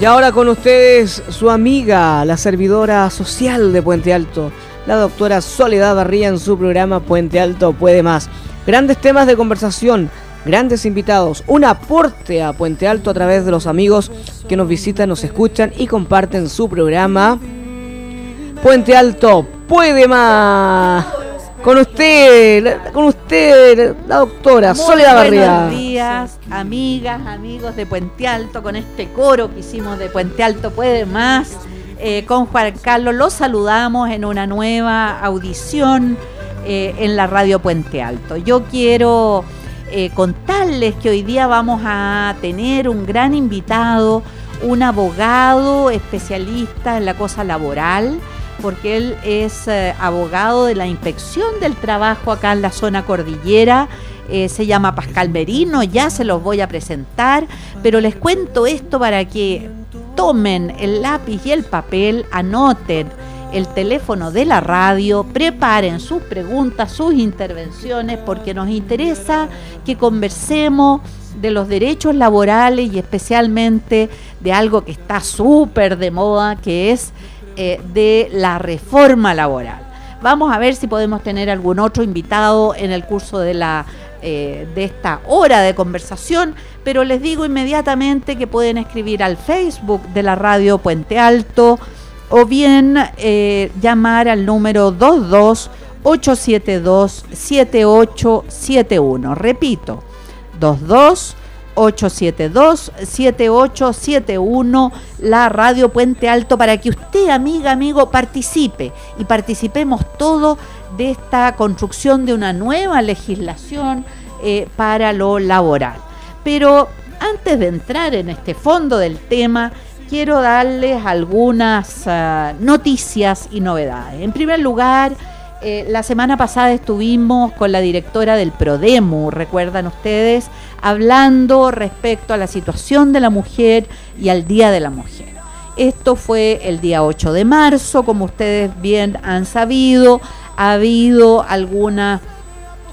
Y ahora con ustedes su amiga, la servidora social de Puente Alto, la doctora Soledad Barría en su programa Puente Alto Puede Más. Grandes temas de conversación, grandes invitados, un aporte a Puente Alto a través de los amigos que nos visitan, nos escuchan y comparten su programa Puente Alto Puede Más. Con usted, con usted, la doctora Soledad Barría. Buenos días, amigas, amigos de Puente Alto, con este coro que hicimos de Puente Alto Puede Más. Eh, con Juan Carlos los saludamos en una nueva audición eh, en la radio Puente Alto. Yo quiero eh, contarles que hoy día vamos a tener un gran invitado, un abogado especialista en la cosa laboral porque él es eh, abogado de la inspección del trabajo acá en la zona cordillera. Eh, se llama Pascal Merino, ya se los voy a presentar, pero les cuento esto para que tomen el lápiz y el papel, anoten el teléfono de la radio, preparen sus preguntas, sus intervenciones, porque nos interesa que conversemos de los derechos laborales y especialmente de algo que está súper de moda, que es eh, de la reforma laboral. Vamos a ver si podemos tener algún otro invitado en el curso de la eh, de esta hora de conversación, pero les digo inmediatamente que pueden escribir al Facebook de la radio Puente Alto o bien eh, llamar al número 22 872 7871. Repito, 22 872-7871, la radio Puente Alto, para que usted, amiga, amigo, participe y participemos todo de esta construcción de una nueva legislación eh, para lo laboral. Pero antes de entrar en este fondo del tema, quiero darles algunas ah, noticias y novedades. En primer lugar, eh, la semana pasada estuvimos con la directora del Prodemo, recuerdan ustedes, hablando respecto a la situación de la mujer y al Día de la Mujer. Esto fue el día 8 de marzo, como ustedes bien han sabido, ha habido algunas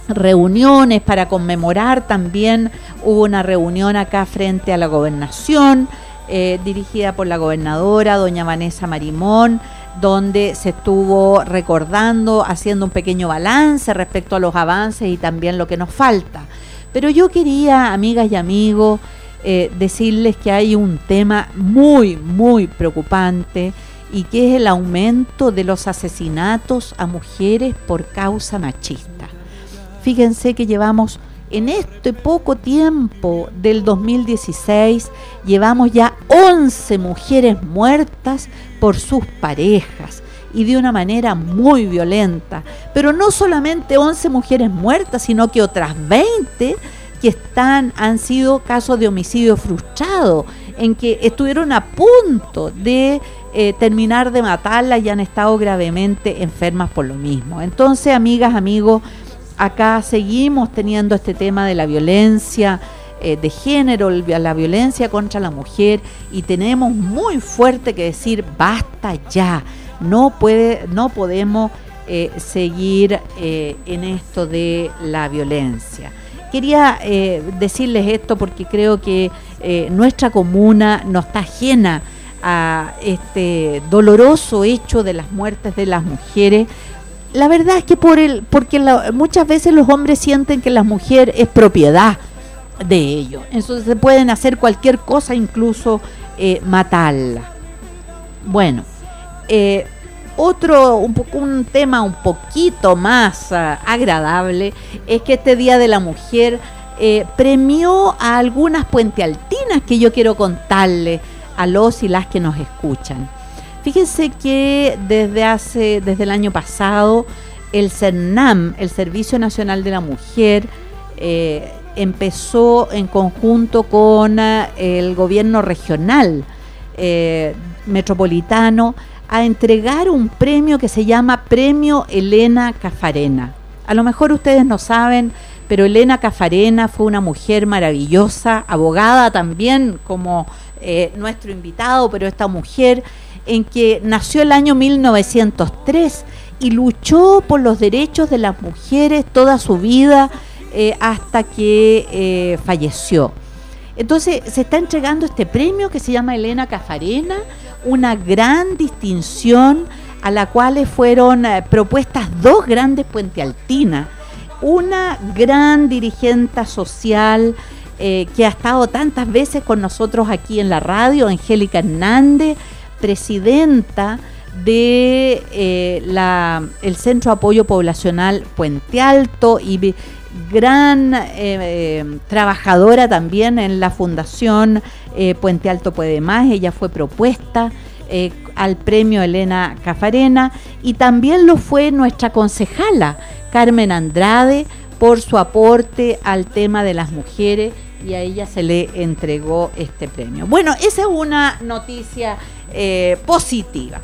reuniones para conmemorar también, hubo una reunión acá frente a la gobernación, eh, dirigida por la gobernadora, doña Vanessa Marimón, donde se estuvo recordando, haciendo un pequeño balance respecto a los avances y también lo que nos falta. Pero yo quería, amigas y amigos, eh, decirles que hay un tema muy, muy preocupante y que es el aumento de los asesinatos a mujeres por causa machista. Fíjense que llevamos en este poco tiempo del 2016 llevamos ya 11 mujeres muertas por sus parejas y de una manera muy violenta. Pero no solamente 11 mujeres muertas, sino que otras 20 que están han sido casos de homicidio frustrado, en que estuvieron a punto de eh, terminar de matarlas y han estado gravemente enfermas por lo mismo. Entonces, amigas, amigos, acá seguimos teniendo este tema de la violencia eh, de género, la violencia contra la mujer y tenemos muy fuerte que decir basta ya, no puede, no podemos eh, seguir eh, en esto de la violencia. Quería decirles esto porque creo que nuestra comuna no está ajena a este doloroso hecho de las muertes de las mujeres la verdad es que por el, porque muchas veces los hombres sienten que la mujer es propiedad de ellos. Entonces se pueden hacer cualquier cosa, incluso eh, matarla. Bueno, eh, otro, un, un, tema un poquito más ah, agradable es que este Día de la Mujer eh, premió a algunas puentealtinas que yo quiero contarle a los y las que nos escuchan. Fíjense que desde hace, desde el año pasado, el CERNAM, el Servicio Nacional de la Mujer, eh, empezó en conjunto con eh, el gobierno regional eh, metropolitano a entregar un premio que se llama Premio Elena Cafarena. A lo mejor ustedes no saben, pero Elena Cafarena fue una mujer maravillosa, abogada también como nuestro invitado, pero esta mujer en que nació el año 1903 y luchó por los derechos de las mujeres toda su vida eh, hasta que eh, falleció. Entonces se está entregando este premio que se llama Elena Cafarena, una gran distinción a la cual fueron eh, propuestas dos grandes puentealtinas, una gran dirigente social que ha estado tantas veces con nosotros aquí en la radio, Angélica Hernández, presidenta de eh, la, el Centro Apoyo Poblacional Puente Alto y gran trabajadora también en la Fundación Puente Alto Puede Más. Ella fue propuesta eh, al premio Elena Cafarena y también lo fue nuestra concejala Carmen Andrade por su aporte al tema de las mujeres y a ella se le entregó este premio. Bueno, esa es una noticia eh, positiva.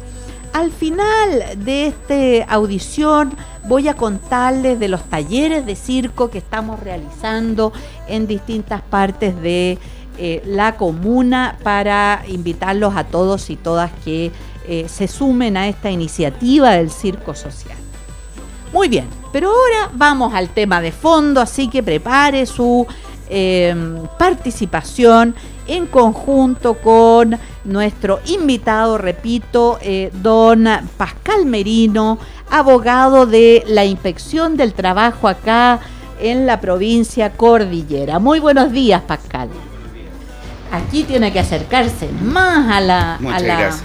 Al final de esta audición voy a contarles de los talleres de circo que estamos realizando en distintas partes de eh, la comuna para invitarlos a todos y todas que eh, se sumen a esta iniciativa del circo social. Muy bien, pero ahora vamos al tema de fondo, así que prepare su em, participación en conjunto con nuestro invitado, repito, eh, don Pascal Merino, abogado de la Inspección del Trabajo acá en la provincia Cordillera. Muy buenos días, Pascal aquí tiene que acercarse más a la... Muchas gracias.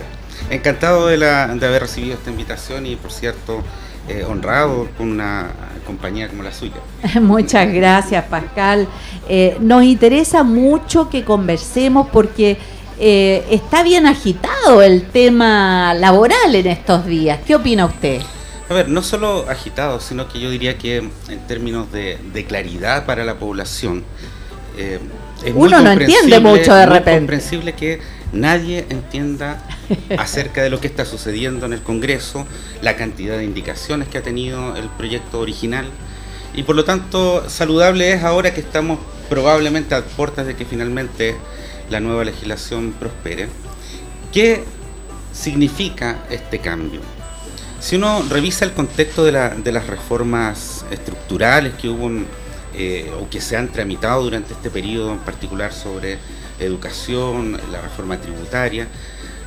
Encantado de, haber recibido esta invitación y, por cierto, eh, honrado con una compañía como la suya. Muchas gracias, Pascal. Eh, nos interesa mucho que conversemos porque eh, está bien agitado el tema laboral en estos días. ¿Qué opina usted? A ver, no solo agitado, sino que yo diría que en términos de, de claridad para la población, uno no entiende mucho de repente. Es comprensible que nadie entienda acerca de lo que está sucediendo en el Congreso, la cantidad de indicaciones que ha tenido el proyecto original y por lo tanto saludable es ahora que estamos probablemente a puertas de que finalmente la nueva legislación prospere. ¿Qué significa este cambio? Si uno revisa el contexto de, de las reformas estructurales que hubo en eh, o que se han tramitado durante este periodo en particular sobre educación, la reforma tributaria.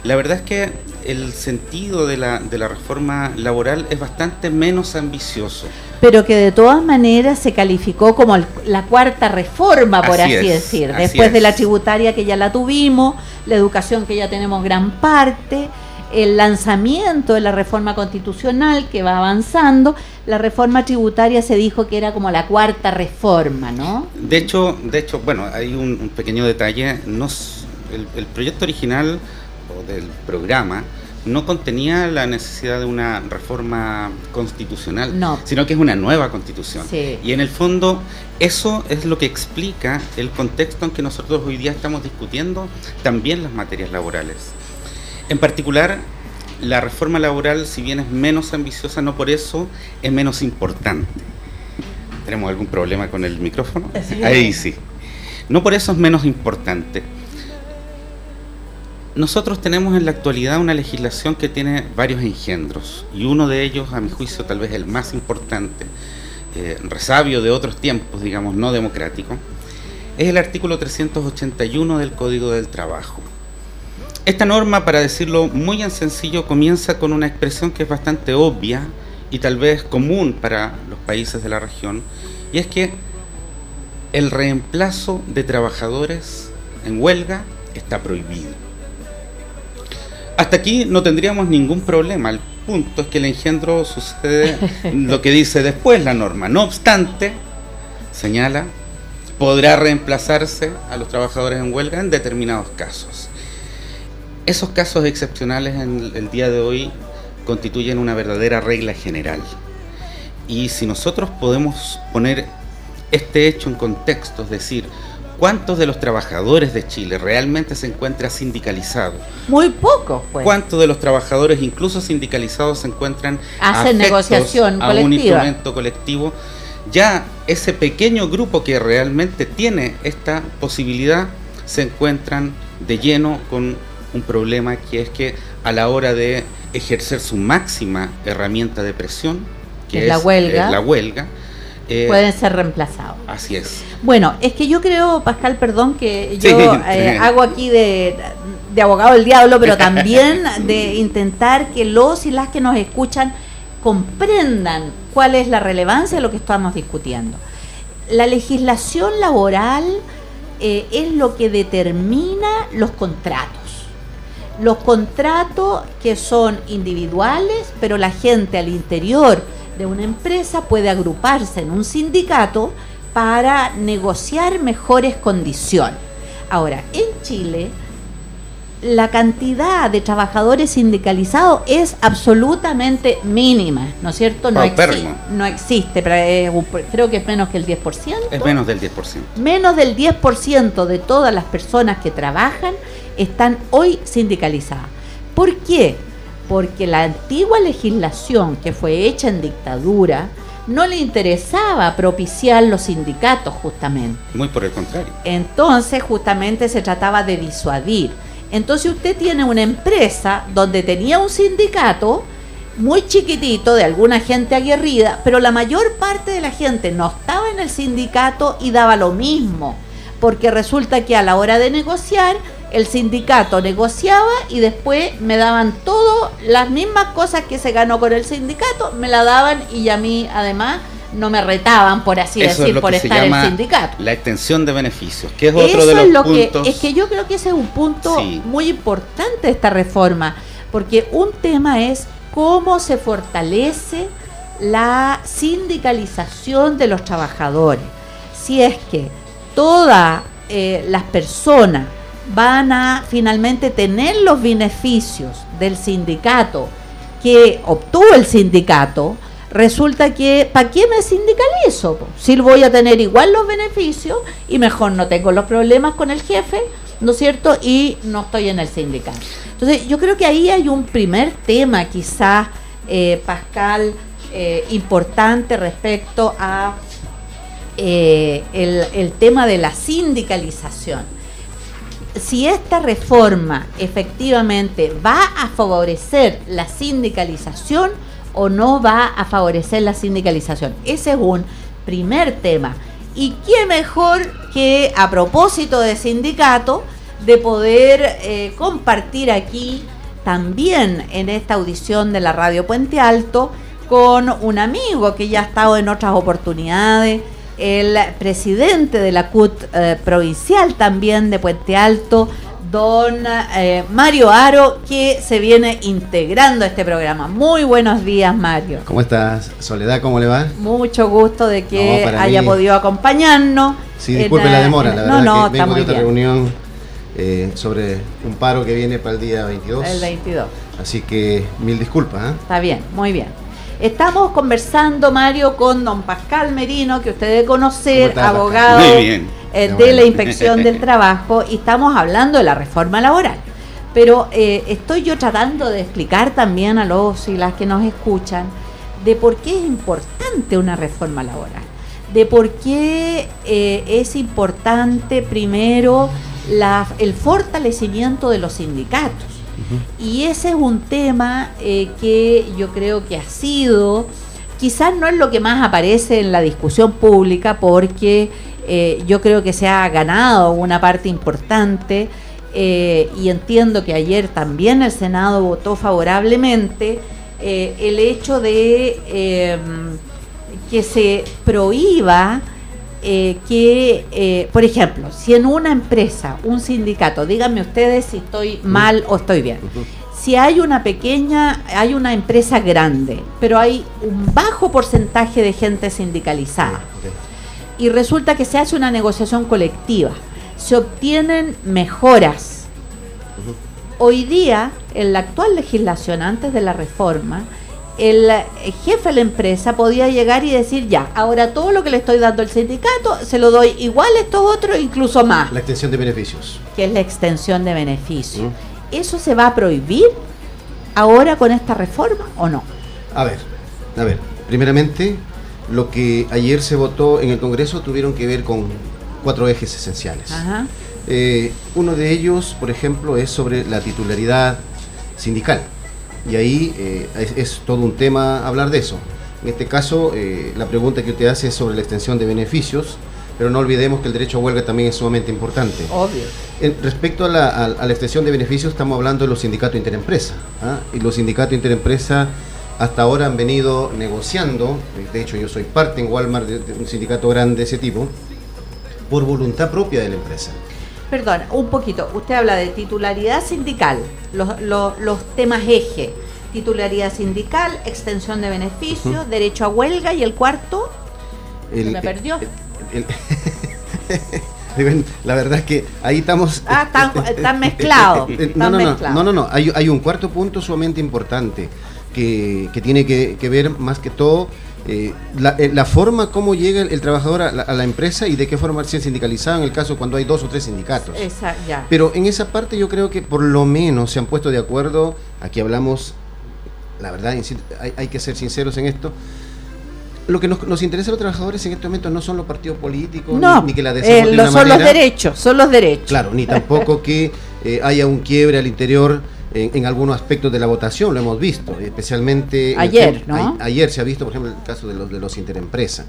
La verdad es que el sentido de la, de la reforma laboral es bastante menos ambicioso. Pero que de todas maneras se calificó como la cuarta reforma, por así, decir. Después de la tributaria que ya la tuvimos, la educación que ya tenemos gran parte, el lanzamiento de la reforma constitucional que va avanzando, la reforma tributaria se dijo que era como la cuarta reforma, ¿no? De hecho, de hecho, bueno, hay un, pequeño detalle, no, el, proyecto original o del programa no contenía la necesidad de una reforma constitucional, sino que es una nueva constitución. Y en el fondo eso es lo que explica el contexto en que nosotros hoy día estamos discutiendo también las materias laborales. En particular, la reforma laboral, si bien es menos ambiciosa, no por eso es menos importante. ¿Tenemos algún problema con el micrófono? Ahí sí. No por eso es menos importante. Nosotros tenemos en la actualidad una legislación que tiene varios engendros y uno de ellos, a mi juicio, tal vez el más importante, eh, resabio de otros tiempos, digamos, no democrático, es el artículo 381 del Código del Trabajo esta norma, para decirlo muy en sencillo, comienza con una expresión que es bastante obvia y tal vez común para los países de la región, y es que el reemplazo de trabajadores en huelga está prohibido. Hasta aquí no tendríamos ningún problema. El punto es que el engendro sucede lo que dice después la norma. No obstante, señala, podrá reemplazarse a los trabajadores en huelga en determinados casos. Esos casos excepcionales en el día de hoy constituyen una verdadera regla general. Y si nosotros podemos poner este hecho en contexto, es decir, ¿cuántos de los trabajadores de Chile realmente se encuentran sindicalizados? Muy pocos, pues. ¿Cuántos de los trabajadores, incluso sindicalizados, se encuentran Hacen negociación a un instrumento colectivo? Ya ese pequeño grupo que realmente tiene esta posibilidad se encuentran de lleno con un problema que es que a la hora de ejercer su máxima herramienta de presión, que es, la huelga, la huelga Eh, pueden ser reemplazados. Así es. Bueno, es que yo creo, Pascal, perdón, que yo Sí. eh, hago aquí de, de abogado del diablo, pero también de intentar que los y las que nos escuchan comprendan cuál es la relevancia de lo que estamos discutiendo. La legislación laboral eh, es lo que determina los contratos. Los contratos que son individuales, pero la gente al interior de una empresa puede agruparse en un sindicato para negociar mejores condiciones. Ahora, en Chile, la cantidad de trabajadores sindicalizados es absolutamente mínima, ¿no es cierto? No, exi- Paupérrimo. no existe, pero es un- creo que es menos que el 10%. Es menos del 10%. Menos del 10% de todas las personas que trabajan están hoy sindicalizadas. ¿Por qué? Porque la antigua legislación que fue hecha en dictadura no le interesaba propiciar los sindicatos justamente. Muy por el contrario. Entonces justamente se trataba de disuadir. Entonces usted tiene una empresa donde tenía un sindicato muy chiquitito de alguna gente aguerrida, pero la mayor parte de la gente no estaba en el sindicato y daba lo mismo, porque resulta que a la hora de negociar el sindicato negociaba y después me daban todo las mismas cosas que se ganó con el sindicato, me la daban y a mí además no me retaban, por así Eso es decir, lo por que se estar en sindicato. la extensión de beneficios, que es otro Eso de los es lo puntos. que es que yo creo que ese es un punto Sí. muy importante de esta reforma, porque un tema es cómo se fortalece la sindicalización de los trabajadores. Si es que todas eh, las personas van a finalmente tener los beneficios del sindicato que obtuvo el sindicato, resulta que ¿para qué me sindicalizo? Si voy a tener igual los beneficios y mejor no tengo los problemas con el jefe, ¿no es cierto? Y no estoy en el sindicato. Entonces yo creo que ahí hay un primer tema quizás, eh, Pascal, eh, importante respecto a eh, el tema de la sindicalización si esta reforma efectivamente va a favorecer la sindicalización o no va a favorecer la sindicalización. Ese es un primer tema. ¿Y qué mejor que a propósito de sindicato, de poder eh, compartir aquí también en esta audición de la Radio Puente Alto con un amigo que ya ha estado en otras oportunidades, el presidente de la CUT eh, provincial también de Puente Alto, don eh, Mario Aro, que se viene integrando a este programa. Muy buenos días, Mario. ¿Cómo estás, Soledad? ¿Cómo le va? Mucho gusto de que No, haya mí- podido acompañarnos. Sí, en, disculpe eh, la demora, la no, verdad no, que vengo de otra bien. reunión eh, sobre un paro que viene para el día 22. El 22. Así que mil disculpas. ¿ah? Está bien, muy bien. Estamos conversando, Mario, con don Pascal Merino, que usted debe ¿Cómo conocer, Pascal? abogado Muy bien. Eh, de bueno. la Inspección del Trabajo, y estamos hablando de la reforma laboral. Pero eh, estoy yo tratando de explicar también a los y las que nos escuchan de por qué es importante una reforma laboral, de por qué eh, es importante primero la- el fortalecimiento de los sindicatos. Y ese es un tema eh, que yo creo que ha sido, quizás no es lo que más aparece en la discusión pública, porque eh, yo creo que se ha ganado una parte importante eh, y entiendo que ayer también el Senado votó favorablemente eh, el hecho de eh, que se prohíba que, por ejemplo, si en una empresa, un sindicato, díganme ustedes si estoy mal o estoy bien, si hay una pequeña, hay una empresa grande, pero hay un bajo porcentaje de gente sindicalizada. Y resulta que se hace una negociación colectiva, se obtienen mejoras. Hoy día, en la actual legislación, antes de la reforma, el jefe de la empresa podía llegar y decir, ya, ahora todo lo que le estoy dando al sindicato, se lo doy igual a estos otros, incluso más, La extensión de beneficios. que es la extensión de beneficios. Mm. ¿Eso se va a prohibir ahora con esta reforma o no? A ver, a ver. Primeramente, lo que ayer se votó en el Congreso tuvieron que ver con cuatro ejes esenciales. Ajá. Eh, uno de ellos, por ejemplo, es sobre la titularidad sindical. Y ahí eh, es, es todo un tema hablar de eso. En este caso, eh, la pregunta que usted hace es sobre la extensión de beneficios, pero no olvidemos que el derecho a huelga también es sumamente importante. Obvio. En- respecto a la, a- a la extensión de beneficios, estamos hablando de los sindicatos interempresa. ¿ah? Y los sindicatos interempresa hasta ahora han venido negociando, de hecho yo soy parte en Walmart de, de un sindicato grande de ese tipo, por voluntad propia de la empresa. Perdón, un poquito. Usted habla de titularidad sindical, los, los- los temas eje. Titularidad sindical, extensión de beneficios, derecho a huelga y el cuarto. El- me perdió. el- el- la verdad es que ahí estamos... Ah, están, están mezclados. No, no, no, mezclados. no, no, no. Hay, hay un cuarto punto sumamente importante que, que tiene que, que ver más que todo eh, la, eh, la forma como llega el, el trabajador a la, a la empresa y de qué forma se sindicalizado en el caso cuando hay dos o tres sindicatos. Esa, ya. Pero en esa parte yo creo que por lo menos se han puesto de acuerdo, aquí hablamos, la verdad, hay, hay que ser sinceros en esto. Lo que nos, nos interesa a los trabajadores en este momento no son los partidos políticos, no, ni, ni que la eh, de lo- una son los derechos, son los derechos. Claro, ni tampoco que eh, haya un quiebre al interior en, en algunos aspectos de la votación, lo hemos visto, especialmente... el Ayer, ¿no? a- ayer se ha visto, por ejemplo, el caso de los, de los interempresas.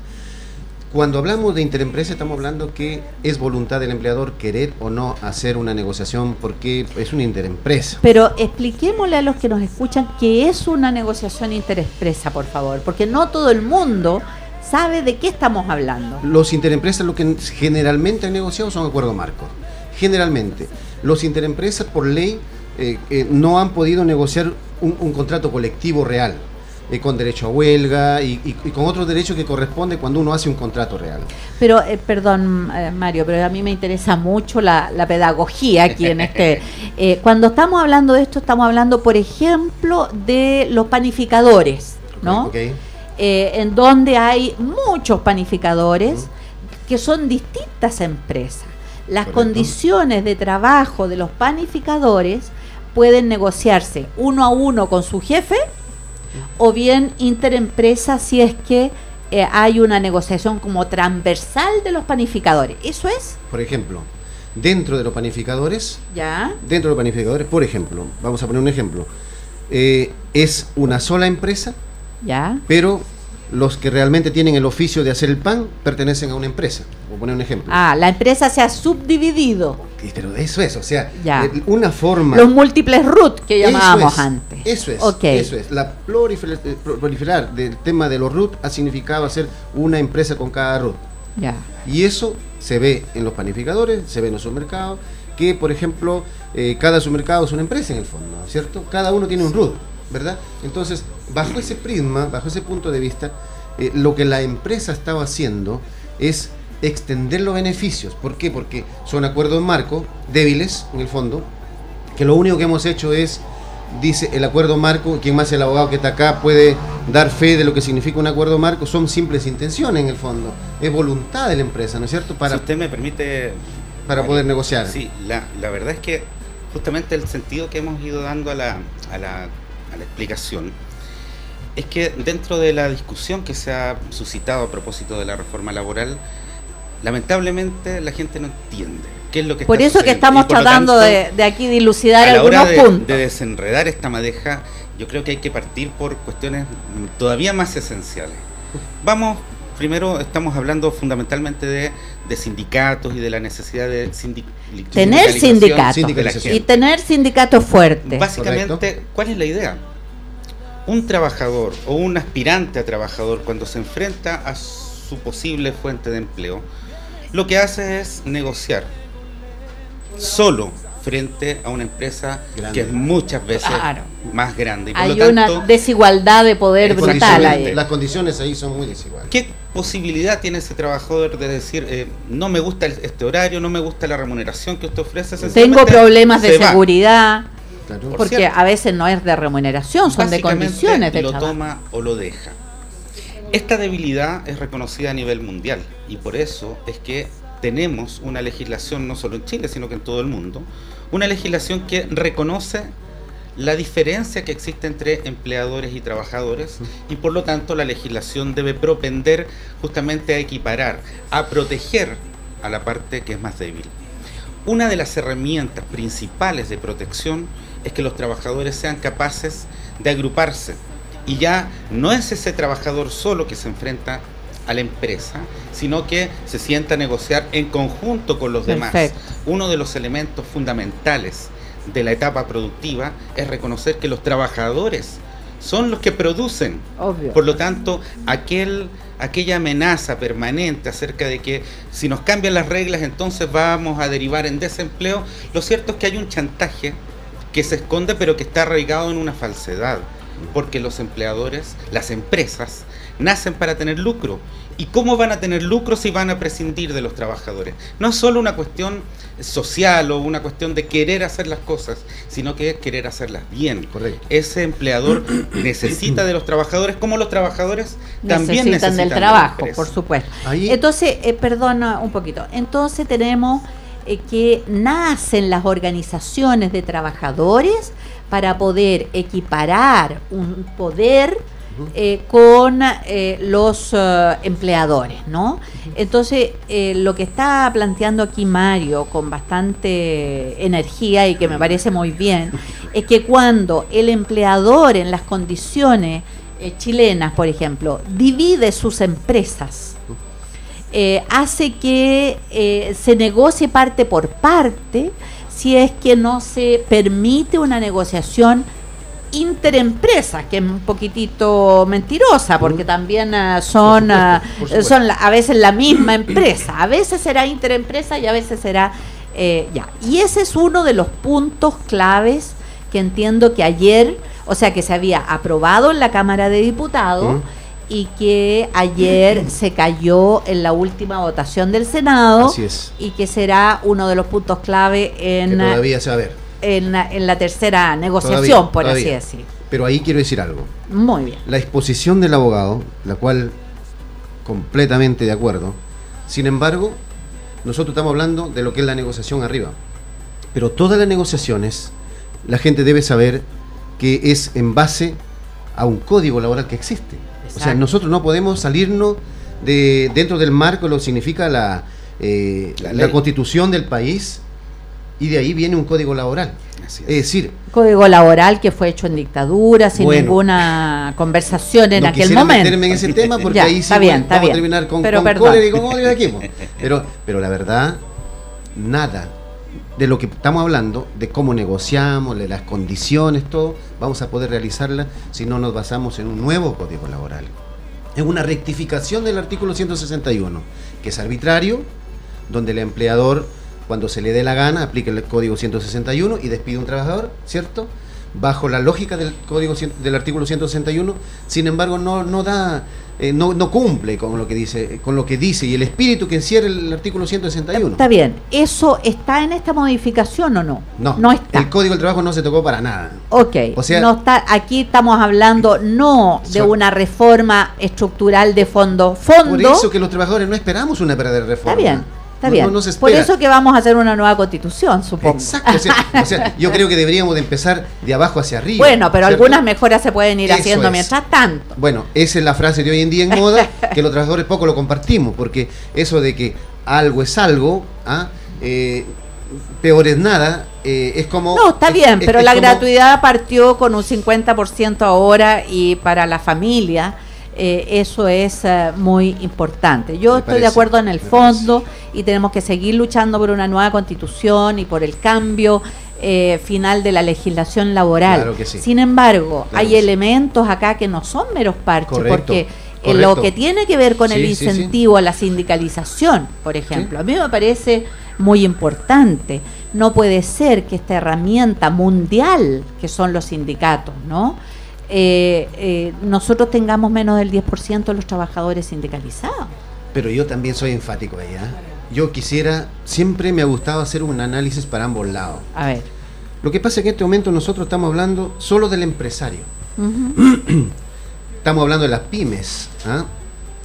Cuando hablamos de interempresa estamos hablando que es voluntad del empleador querer o no hacer una negociación porque es una interempresa. Pero expliquémosle a los que nos escuchan qué es una negociación interexpresa, por favor, porque no todo el mundo sabe de qué estamos hablando. Los interempresas lo que generalmente han negociado son acuerdos marcos. Generalmente. Los interempresas por ley eh, eh, no han podido negociar un, un contrato colectivo real, eh, con derecho a huelga y, y- y con otros derechos que corresponde cuando uno hace un contrato real. Pero, eh, perdón, eh, Mario, pero a mí me interesa mucho la, la pedagogía aquí en este. cuando estamos hablando de esto, estamos hablando, por ejemplo, de los panificadores, ¿no? ¿Ok? Eh, en donde hay muchos panificadores que son distintas empresas. Las Correcto. condiciones de trabajo de los panificadores pueden negociarse uno a uno con su jefe o bien interempresa si es que eh, hay una negociación como transversal de los panificadores. ¿Eso es? Por ejemplo, dentro de los panificadores, ¿Ya? dentro de los panificadores, por ejemplo, vamos a poner un ejemplo, eh, es una sola empresa, ¿Ya? pero los que realmente tienen el oficio de hacer el pan pertenecen a una empresa. Voy a poner un ejemplo. Ah, la empresa se ha subdividido. Pero eso es, o sea, Ya. una forma... Los múltiples root que Eso llamábamos es, antes. Eso es, Ok. eso es. La prolifer- eh, pro- proliferar del tema de los root ha significado hacer una empresa con cada root. Ya. Y eso se ve en los panificadores, se ve en los supermercados, que por ejemplo, eh, cada supermercado es una empresa en el fondo, ¿cierto? Cada uno tiene un root, ¿verdad? Entonces, bajo ese prisma, bajo ese punto de vista, eh, lo que la empresa estaba haciendo es extender los beneficios. ¿Por qué? Porque son acuerdos marco débiles, en el fondo, que lo único que hemos hecho es, dice el acuerdo marco, quien más el abogado que está acá puede dar fe de lo que significa un acuerdo marco, son simples intenciones en el fondo, es voluntad de la empresa, ¿no es cierto? Para, si usted me permite... para poder negociar. Sí, la, la verdad es que justamente el sentido que hemos ido dando a la, a la, a la explicación es que dentro de la discusión que se ha suscitado a propósito de la reforma laboral, lamentablemente la gente no entiende qué es lo que Por está eso que estamos por tratando tanto, de, de aquí dilucidar a la hora algunos de, puntos. de desenredar esta madeja, yo creo que hay que partir por cuestiones todavía más esenciales. Vamos, primero estamos hablando fundamentalmente de, de sindicatos y de la necesidad de sindi- Tener sindicatos. Y tener sindicatos fuertes. Básicamente, ¿cuál es la idea? Un trabajador o un aspirante a trabajador cuando se enfrenta a su posible fuente de empleo, lo que hace es negociar solo frente a una empresa Grande. que es muchas veces Claro. más grande. Y por Hay lo una tanto, desigualdad de poder Las brutal condiciones- ahí. Las condiciones ahí son muy desiguales. ¿qué posibilidad tiene ese trabajador de decir, eh, no me gusta el- este horario, no me gusta la remuneración que usted ofrece? Tengo problemas de se seguridad, Claro. Por porque cierto. a veces no es de remuneración, son de condiciones de lo trabajo. toma o lo deja. Esta debilidad es reconocida a nivel mundial y por eso es que tenemos una legislación no solo en Chile, sino que en todo el mundo, una legislación que reconoce la diferencia que existe entre empleadores y trabajadores y por lo tanto la legislación debe propender justamente a equiparar, a proteger a la parte que es más débil. Una de las herramientas principales de protección es que los trabajadores sean capaces de agruparse Y ya no es ese trabajador solo que se enfrenta a la empresa, sino que se sienta a negociar en conjunto con los demás. Uno de los elementos fundamentales de la etapa productiva es reconocer que los trabajadores son los que producen. Obvio. Por lo tanto, aquel, aquella amenaza permanente acerca de que si nos cambian las reglas entonces vamos a derivar en desempleo, lo cierto es que hay un chantaje que se esconde pero que está arraigado en una falsedad, porque los empleadores, las empresas, nacen para tener lucro. ¿Y cómo van a tener lucro si van a prescindir de los trabajadores? No es solo una cuestión social o una cuestión de querer hacer las cosas, sino que es querer hacerlas bien. Correcto. Ese empleador necesita de los trabajadores como los trabajadores también necesitan, necesitan del trabajo, por supuesto. Ahí- Entonces, eh, perdona un poquito. Entonces tenemos eh, que nacen las organizaciones de trabajadores para poder equiparar un poder eh, con eh, los eh, empleadores, ¿no? Entonces, lo que está planteando aquí Mario con bastante energía y que me parece muy bien, es que cuando el empleador en las condiciones chilenas, por ejemplo, divide sus empresas, hace que se negocie parte por parte si es que no se permite una negociación interempresa, que es un poquitito mentirosa, porque también ah, son, ah, supuesto. son la- a veces la misma empresa, a veces será interempresa y a veces será eh, ya. Y ese es uno de los puntos claves que entiendo que ayer, o sea, que se había aprobado en la Cámara de Diputados Mm. Y que ayer se cayó en la última votación del Senado Así es. y que será uno de los puntos clave Que en, todavía se va a ver. en, la- en la tercera negociación, Todavía, por así decir. Pero ahí quiero decir algo. Muy bien. La exposición del abogado, la cual completamente de acuerdo. Sin embargo, nosotros estamos hablando de lo que es la negociación arriba. Pero todas las negociaciones, la gente debe saber que es en base a un código laboral que existe. O sea, Exacto. nosotros no podemos salirnos de dentro del marco, lo que significa la, eh, La la constitución del país, y de ahí viene un código laboral. Así Es es. decir, Código laboral que fue hecho en dictadura, sin Bueno. ninguna conversación en no aquel momento. meterme en ese tema porque Ya, ahí sí está bien, bueno, está vamos bien. a terminar con, Pero con cólera y con odio de aquí. Pero, pero la verdad, nada de lo que estamos hablando, de cómo negociamos, de las condiciones, todo, vamos a poder realizarla si no nos basamos en un nuevo código laboral. Es una rectificación del artículo 161, que es arbitrario, donde el empleador, cuando se le dé la gana, aplica el código 161 y despide a un trabajador, ¿cierto? Bajo la lógica del código del artículo 161, sin embargo no, no da, eh, no, no cumple con lo que dice, con lo que dice y el espíritu que encierra el artículo 161. Está bien. ¿Eso está en esta modificación o no? No, No está. el código del trabajo no se tocó para nada. Ok, O sea- no está, aquí estamos hablando no de So- una reforma estructural de fondo. Fondo. Por eso que los trabajadores no esperamos una verdadera reforma. Está bien, está bien. no- Por eso que vamos a hacer una nueva constitución, supongo. Exacto, o sea, o sea, yo creo que deberíamos de empezar de abajo hacia arriba. Bueno, pero ¿cierto? algunas mejoras se pueden ir Eso haciendo es. mientras tanto. Bueno, esa es la frase de hoy en día en moda, que los trabajadores poco lo compartimos, porque eso de que algo es algo, ¿ah? Eh, peor es nada, eh, es como... No, está es- bien, es- pero es la como- gratuidad partió con un 50% ahora y para la familia eh, eso es eh, muy importante. Yo Me estoy de acuerdo en el fondo y tenemos que seguir luchando por una nueva constitución y por el cambio eh, final de la legislación laboral. Claro que sí. Sin embargo, Claro hay sí. elementos acá que no son meros parches, Correcto, porque lo que tiene que ver con el Sí, incentivo a la sindicalización, por ejemplo, a mí me parece muy importante. No puede ser que esta herramienta mundial, que son los sindicatos, ¿no? Eh, eh, nosotros tengamos menos del 10% de los trabajadores sindicalizados. Pero yo también soy enfático ahí, ¿ah? Yo quisiera, siempre me ha gustado hacer un análisis para ambos lados. A ver. Lo que pasa es que en este momento nosotros estamos hablando solo del empresario. Estamos hablando de las pymes. ¿ah?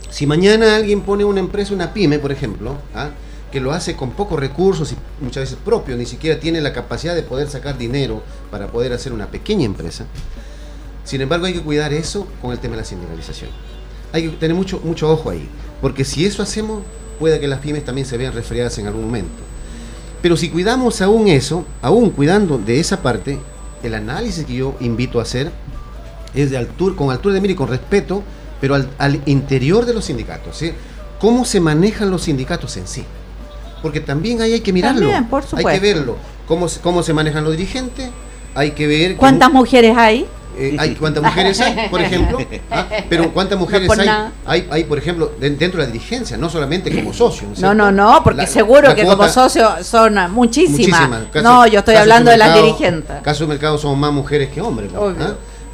Si mañana alguien pone una empresa, una pyme, por ejemplo, ¿ah? que lo hace con pocos recursos y muchas veces propios, ni siquiera tiene la capacidad de poder sacar dinero para poder hacer una pequeña empresa. Sin embargo, hay que cuidar eso con el tema de la sindicalización. Hay que tener mucho, mucho ojo ahí, porque si eso hacemos, puede que las pymes también se vean resfriadas en algún momento. Pero si cuidamos aún eso, aún cuidando de esa parte, el análisis que yo invito a hacer es de altura, con altura de mira y con respeto, pero al, al interior de los sindicatos. ¿sí? ¿Cómo se manejan los sindicatos en sí? Porque también ahí hay que mirarlo. También, por hay que verlo. Cómo, se- cómo se manejan los dirigentes. Hay que ver. ¿Cuántas mu- mujeres hay? Eh, hay cuántas mujeres hay, por ejemplo. ¿Ah? Pero cuántas mujeres hay, hay. Hay, por ejemplo, de- dentro de la dirigencia, no solamente como socio. No, no, no, porque La- seguro la que cuota- como socio son muchísimas. Muchísimas. Caso- no, yo estoy hablando de las dirigentes. Caso de mercado somos más mujeres que hombres. ¿Ah?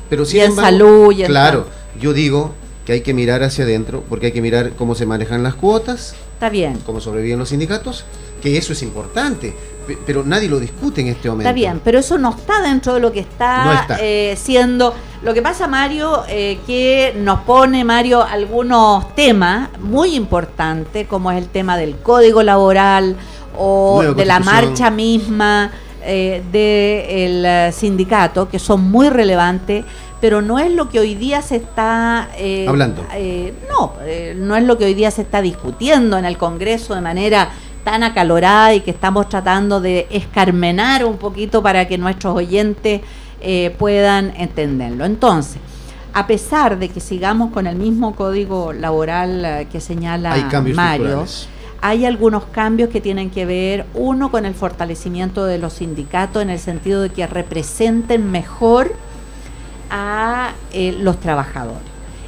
Pero Y sin en embargo, salud y en Claro, yo digo que hay que mirar hacia adentro, porque hay que mirar cómo se manejan las cuotas, Está bien. cómo sobreviven los sindicatos, que eso es importante, pero nadie lo discute en este momento. Está bien, pero eso no está dentro de lo que está, No está. eh, siendo. Lo que pasa, Mario, eh, que nos pone, Mario, algunos temas muy importantes, como es el tema del código laboral o Nueva de la marcha misma del sindicato, que son muy relevantes, pero no es lo que hoy día se está eh, Hablando. eh, no, eh, no es lo que hoy día se está discutiendo en el Congreso de manera tan acalorada y que estamos tratando de escarmenar un poquito para que nuestros oyentes eh, puedan entenderlo. Entonces, a pesar de que sigamos con el mismo código laboral eh, que señala Hay Mario, hay algunos cambios que tienen que ver, uno, con el fortalecimiento de los sindicatos en el sentido de que representen mejor a eh, los trabajadores.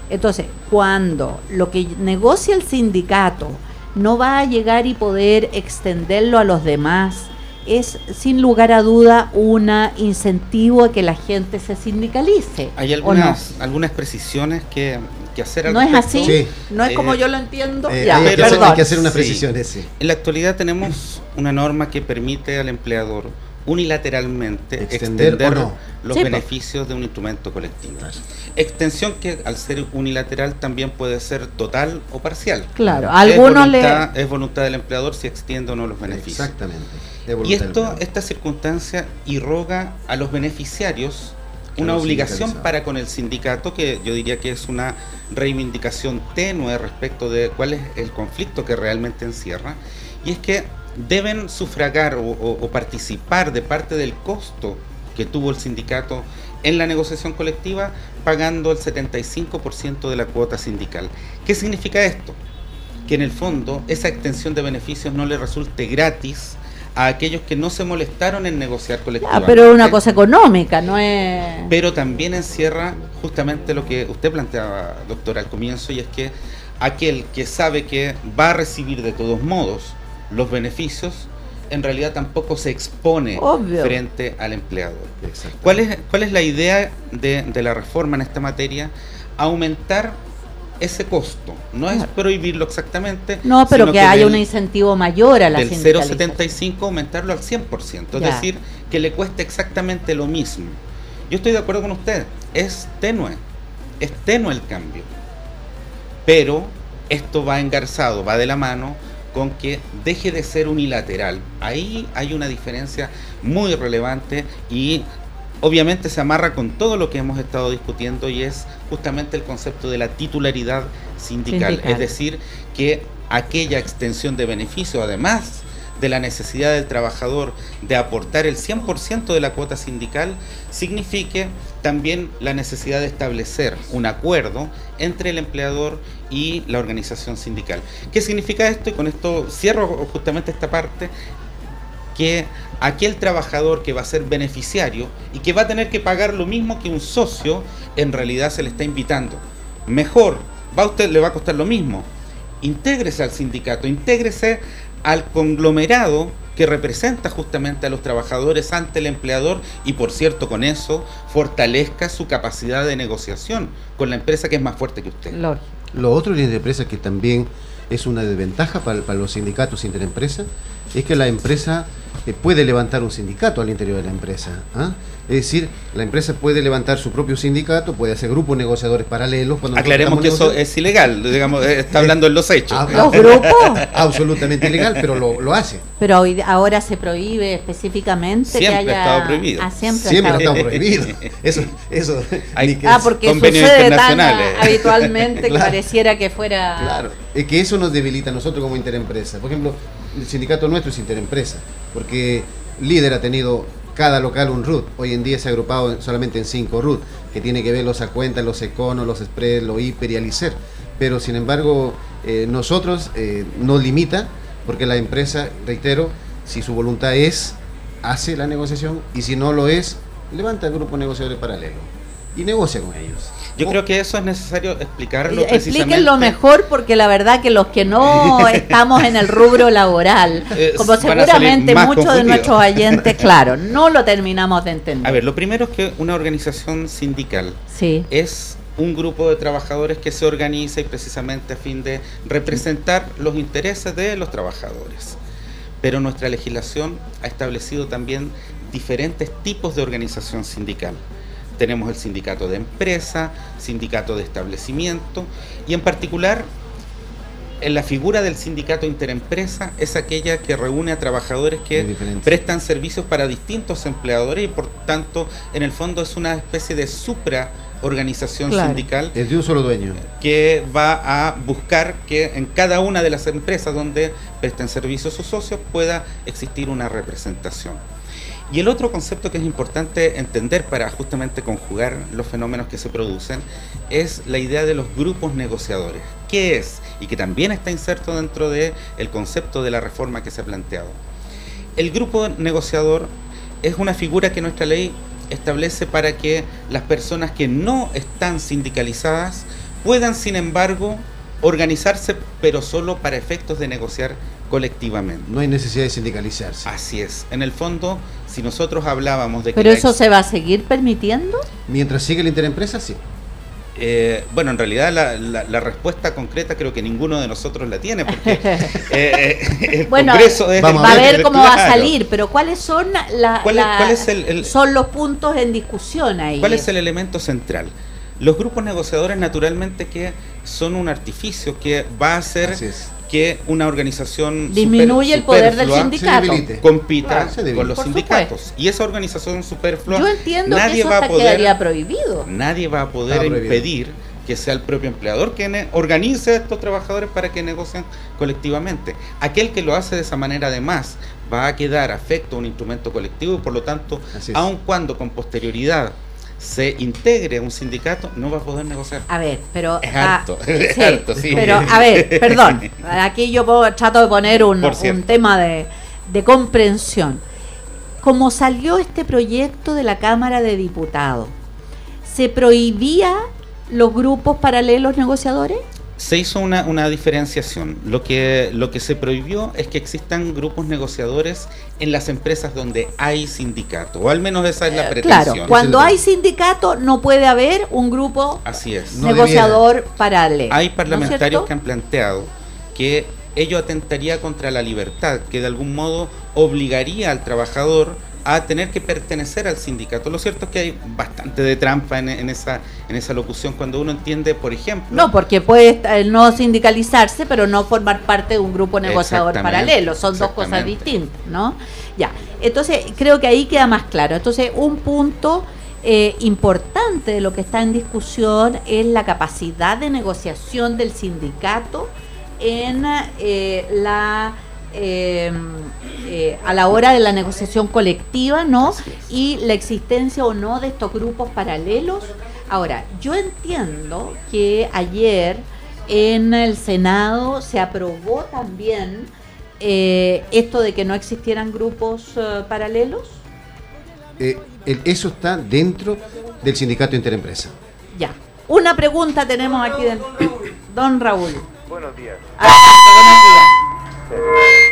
Entonces, cuando lo que negocia el sindicato no va a llegar y poder extenderlo a los demás, es sin lugar a duda un incentivo a que la gente se sindicalice. Hay ¿o algunas, algunas precisiones que, que hacer al no? ¿No es respecto. así? Sí. ¿No es como Eh, yo lo entiendo? Eh, Ya, hay, que hacer, perdón. hay que hacer unas Sí. precisiones, sí. En la actualidad tenemos una norma que permite al empleador unilateralmente Extender extender, o no. los Sí, beneficios de un instrumento colectivo. Extensión que al ser unilateral también puede ser total o parcial. Claro, Es algunos le... voluntad, es voluntad del empleador si extiende o no los beneficios. Exactamente. Y esto, esta circunstancia irroga a los beneficiarios una obligación para con el sindicato que yo diría que es una reivindicación tenue respecto de cuál es el conflicto que realmente encierra y es que deben sufragar o, o- o participar de parte del costo que tuvo el sindicato en la negociación colectiva pagando el 75% de la cuota sindical. ¿Qué significa esto? que en el fondo esa extensión de beneficios no le resulte gratis a aquellos que no se molestaron en negociar Ya, colectivamente. pero es una cosa económica, no es... Pero también encierra justamente lo que usted planteaba, doctor, al comienzo, y es que aquel que sabe que va a recibir de todos modos los beneficios, en realidad tampoco se expone Obvio. frente al empleador. ¿Cuál es, cuál es la idea de, de la reforma en esta materia? Aumentar ese costo. No es prohibirlo exactamente. No, pero sino que haya del- un incentivo mayor a la del sindicalización. 0,75 aumentarlo al 100%, es Ya. decir, que le cueste exactamente lo mismo. Yo estoy de acuerdo con usted, es tenue, es tenue el cambio, pero esto va engarzado, va de la mano con que deje de ser unilateral. Ahí hay una diferencia muy relevante y obviamente se amarra con todo lo que hemos estado discutiendo y es justamente el concepto de la titularidad sindical, Sindical. es decir, que aquella extensión de beneficios, además de la necesidad del trabajador de aportar el 100% de la cuota sindical, signifique también la necesidad de establecer un acuerdo entre el empleador y la organización sindical. ¿Qué significa esto? Y con esto cierro justamente esta parte, que aquel trabajador que va a ser beneficiario y que va a tener que pagar lo mismo que un socio, en realidad se le está invitando. Mejor, va a usted, le va a costar lo mismo. Intégrese al sindicato, intégrese al conglomerado que representa justamente a los trabajadores ante el empleador y por cierto con eso fortalezca su capacidad de negociación con la empresa que es más fuerte que usted. Lógico. Lo otro de la empresa que también es una desventaja para, para los sindicatos interempresa es que la empresa eh, puede levantar un sindicato al interior de la empresa. ¿ah? Es decir, la empresa puede levantar su propio sindicato, puede hacer grupos negociadores paralelos. Cuando Aclaremos que eso es ilegal, digamos, eh, está hablando en los hechos. Ah, Los grupos, Absolutamente ilegal, pero lo, lo hace. pero hoy, ahora se prohíbe específicamente que Siempre haya... ha estado prohibido. Ah, siempre, ha Siempre ha estado prohibido. Eso, eso. Hay- que- Ah, porque Convenios sucede tan internacionales. habitualmente que pareciera que fuera... Claro, es que eso nos debilita a nosotros como interempresa. Por ejemplo, el sindicato nuestro es interempresa, porque líder ha tenido cada local un RUT. Hoy en día se ha agrupado solamente en cinco RUT, que tiene que ver los cuentas, los econos, los express, los hiper y. Pero sin embargo, eh, nosotros eh, nos limita, porque la empresa, reitero, si su voluntad es, hace la negociación y si no lo es, levanta el grupo negociadores paralelo y negocia con ellos. Yo creo que eso es necesario explicarlo precisamente. Explíquenlo mejor porque la verdad que los que no estamos en el rubro laboral, Eh, como seguramente muchos de nuestros oyentes, claro, no lo terminamos de entender. A ver, lo primero es que una organización sindical Sí. es un grupo de trabajadores que se organiza y precisamente a fin de representar los intereses de los trabajadores. Pero nuestra legislación ha establecido también diferentes tipos de organización sindical. Tenemos el sindicato de empresa, sindicato de establecimiento y en particular en la figura del sindicato interempresa es aquella que reúne a trabajadores que prestan servicios para distintos empleadores y por tanto en el fondo es una especie de supra organización Claro. sindical Es de un solo dueño. que va a buscar que en cada una de las empresas donde presten servicios sus socios pueda existir una representación. Y el otro concepto que es importante entender para justamente conjugar los fenómenos que se producen es la idea de los grupos negociadores. ¿Qué es? Y que también está inserto dentro del el concepto de la reforma que se ha planteado. El grupo negociador es una figura que nuestra ley establece para que las personas que no están sindicalizadas puedan, sin embargo, organizarse, pero solo para efectos de negociar colectivamente. No hay necesidad de sindicalizarse. Así es. En el fondo, si nosotros hablábamos de que... Pero eso ex- se va a seguir permitiendo. Mientras sigue la interempresa, sí. eh, bueno, en realidad la, la- la respuesta concreta creo que ninguno de nosotros la tiene, porque eh, eh, el Bueno, Congreso es Vamos a ver cómo va a salir, pero ¿cuáles son la, ¿Cuál es- la- cuál es el- el- son los puntos en discusión ahí? ¿Cuál es el elemento central? Los grupos negociadores naturalmente que son un artificio que va a hacer es. Que una organización Disminuye super- el poder del sindicato. Compita Claro, con los Por sindicatos. Y esa organización superflua Yo entiendo que nadie eso va a poder quedaría prohibido. nadie va a poder Está prohibido. impedir que sea el propio empleador quien organice a estos trabajadores para que negocien colectivamente. Aquel que lo hace de esa manera además va a quedar afecto a un instrumento colectivo y por lo tanto, aun cuando con posterioridad se integre a un sindicato, no va a poder negociar. A ver, pero. Es ah, harto, harto, sí. Pero, a ver, perdón. Aquí yo puedo- trato de poner un, un tema de, de comprensión. Como salió este proyecto de la Cámara de Diputados, ¿se prohibía los grupos paralelos negociadores? Se hizo una, una diferenciación. Lo que, lo que se prohibió es que existan grupos negociadores en las empresas donde hay sindicato, o al menos esa es la Eh, pretensión. claro, cuando hay sindicato no puede haber un grupo Así es. No negociador paralelo. Hay ¿no parlamentarios que han planteado que ello atentaría contra la libertad, que de algún modo obligaría al trabajador a tener que pertenecer al sindicato. Lo cierto es que hay bastante de trampa en, en esa, en esa locución cuando uno entiende, por ejemplo, No, porque puede estar- no sindicalizarse, pero no formar parte de un grupo negociador paralelo. Son dos cosas distintas, ¿no? Ya. Entonces, creo que ahí queda más claro. Entonces, un punto eh, importante de lo que está en discusión es la capacidad de negociación del sindicato en eh, la eh, eh, a la hora de la negociación colectiva, ¿no? Y la existencia o no de estos grupos paralelos. Ahora, yo entiendo que ayer en el Senado se aprobó también eh, esto de que no existieran grupos eh, paralelos. Eh, el- eso está dentro del sindicato interempresa. Ya. Una pregunta tenemos aquí del don Raúl. Buenos días. Ah, buenos días.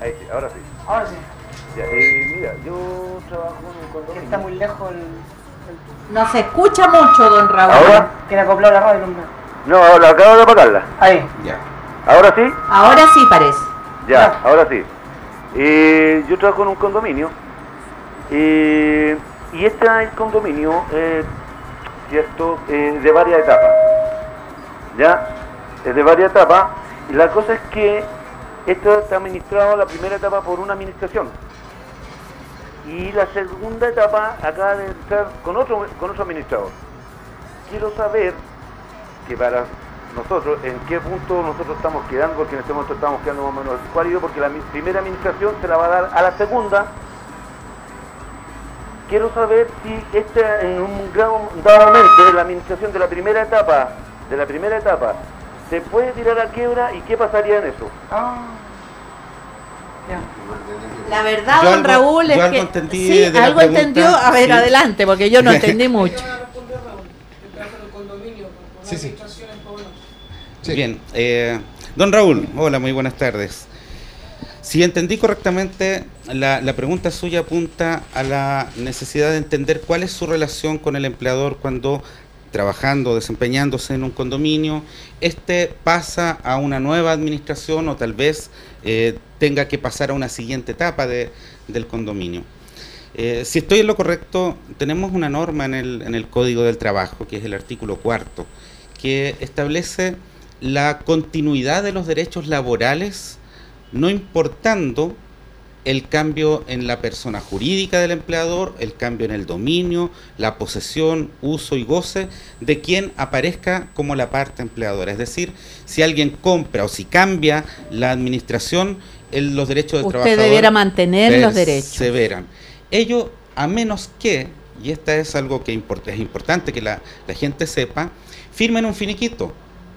Ahí sí, ahora sí. Ahora sí, Ya, eh, mira, yo trabajo en un condominio. está muy lejos el. el No se escucha mucho, don Raúl. ¿Ahora? tiene acoplado la radio, hombre. No, la acabo de apagarla. Ahí. ya. ¿Ahora sí? Ahora sí parece. Ya, ahora sí. Eh, yo trabajo en un condominio. eh, y este es el condominio, eh, ¿cierto? Eh, de varias etapas. ¿Ya? Es de varias etapas. Y la cosa es que esto está administrado la primera etapa por una administración. Y la segunda etapa acaba de entrar con otro, con otro administrador. Quiero saber que para nosotros, en qué punto nosotros estamos quedando, porque en este momento estamos quedando más o menos escuálidos, porque la primera administración se la va a dar a la segunda quiero saber si este en un dado momento la administración de la primera etapa, de la primera etapa, se puede tirar a quiebra y qué pasaría en eso. Ah. Ya. La verdad, Yo don algo- Raúl, es que entendí sí, algo entendió. A ver, sí. adelante, porque yo no entendí mucho. Sí, sí. Sí. Bien, eh, don Raúl, hola, muy buenas tardes. Si entendí correctamente, la, la pregunta suya apunta a la necesidad de entender cuál es su relación con el empleador cuando trabajando, desempeñándose en un condominio, este pasa a una nueva administración o tal vez eh, tenga que pasar a una siguiente etapa de- del condominio. Eh, si estoy en lo correcto, tenemos una norma en el, en el Código del Trabajo, que es el artículo cuarto, que establece la continuidad de los derechos laborales, no importando el cambio en la persona jurídica del empleador, el cambio en el dominio, la posesión, uso y goce de quien aparezca como la parte empleadora. Es decir, si alguien compra o si cambia la administración, el- los derechos del Usted trabajador debiera mantener los derechos. Ello, a menos que, y esta es algo que import- es importante que la, la gente sepa, firmen un finiquito,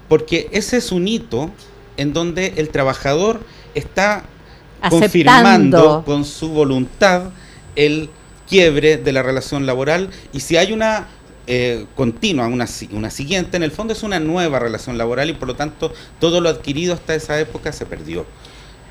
porque ese es un hito en donde el trabajador está confirmando con su voluntad el quiebre de la relación laboral y si hay una eh, continua, una, una siguiente, en el fondo es una nueva relación laboral y por lo tanto todo lo adquirido hasta esa época se perdió.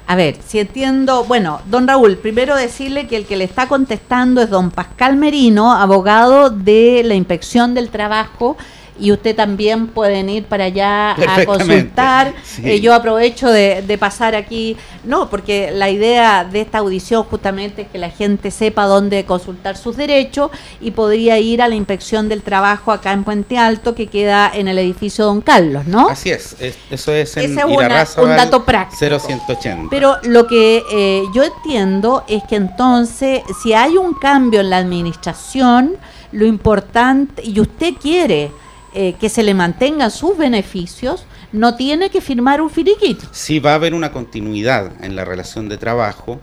A ver, si entiendo, bueno, don Raúl, primero decirle que el que le está contestando es don Pascal Merino, abogado de la Inspección del Trabajo, y usted también pueden ir para allá a consultar. sí. Eh, yo aprovecho de, de pasar aquí, no, porque la idea de esta audición justamente es que la gente sepa dónde consultar sus derechos y podría ir a la Inspección del Trabajo acá en Puente Alto, que queda en el edificio Don Carlos, ¿no? Así es, es- eso es en Ese es una- Irarrázaval un dato práctico. 0180. Pero lo que eh, yo entiendo es que entonces, si hay un cambio en la administración, lo importante, y usted quiere eh, que se le mantengan sus beneficios, no tiene que firmar un finiquito. Sí va a haber una continuidad en la relación de trabajo.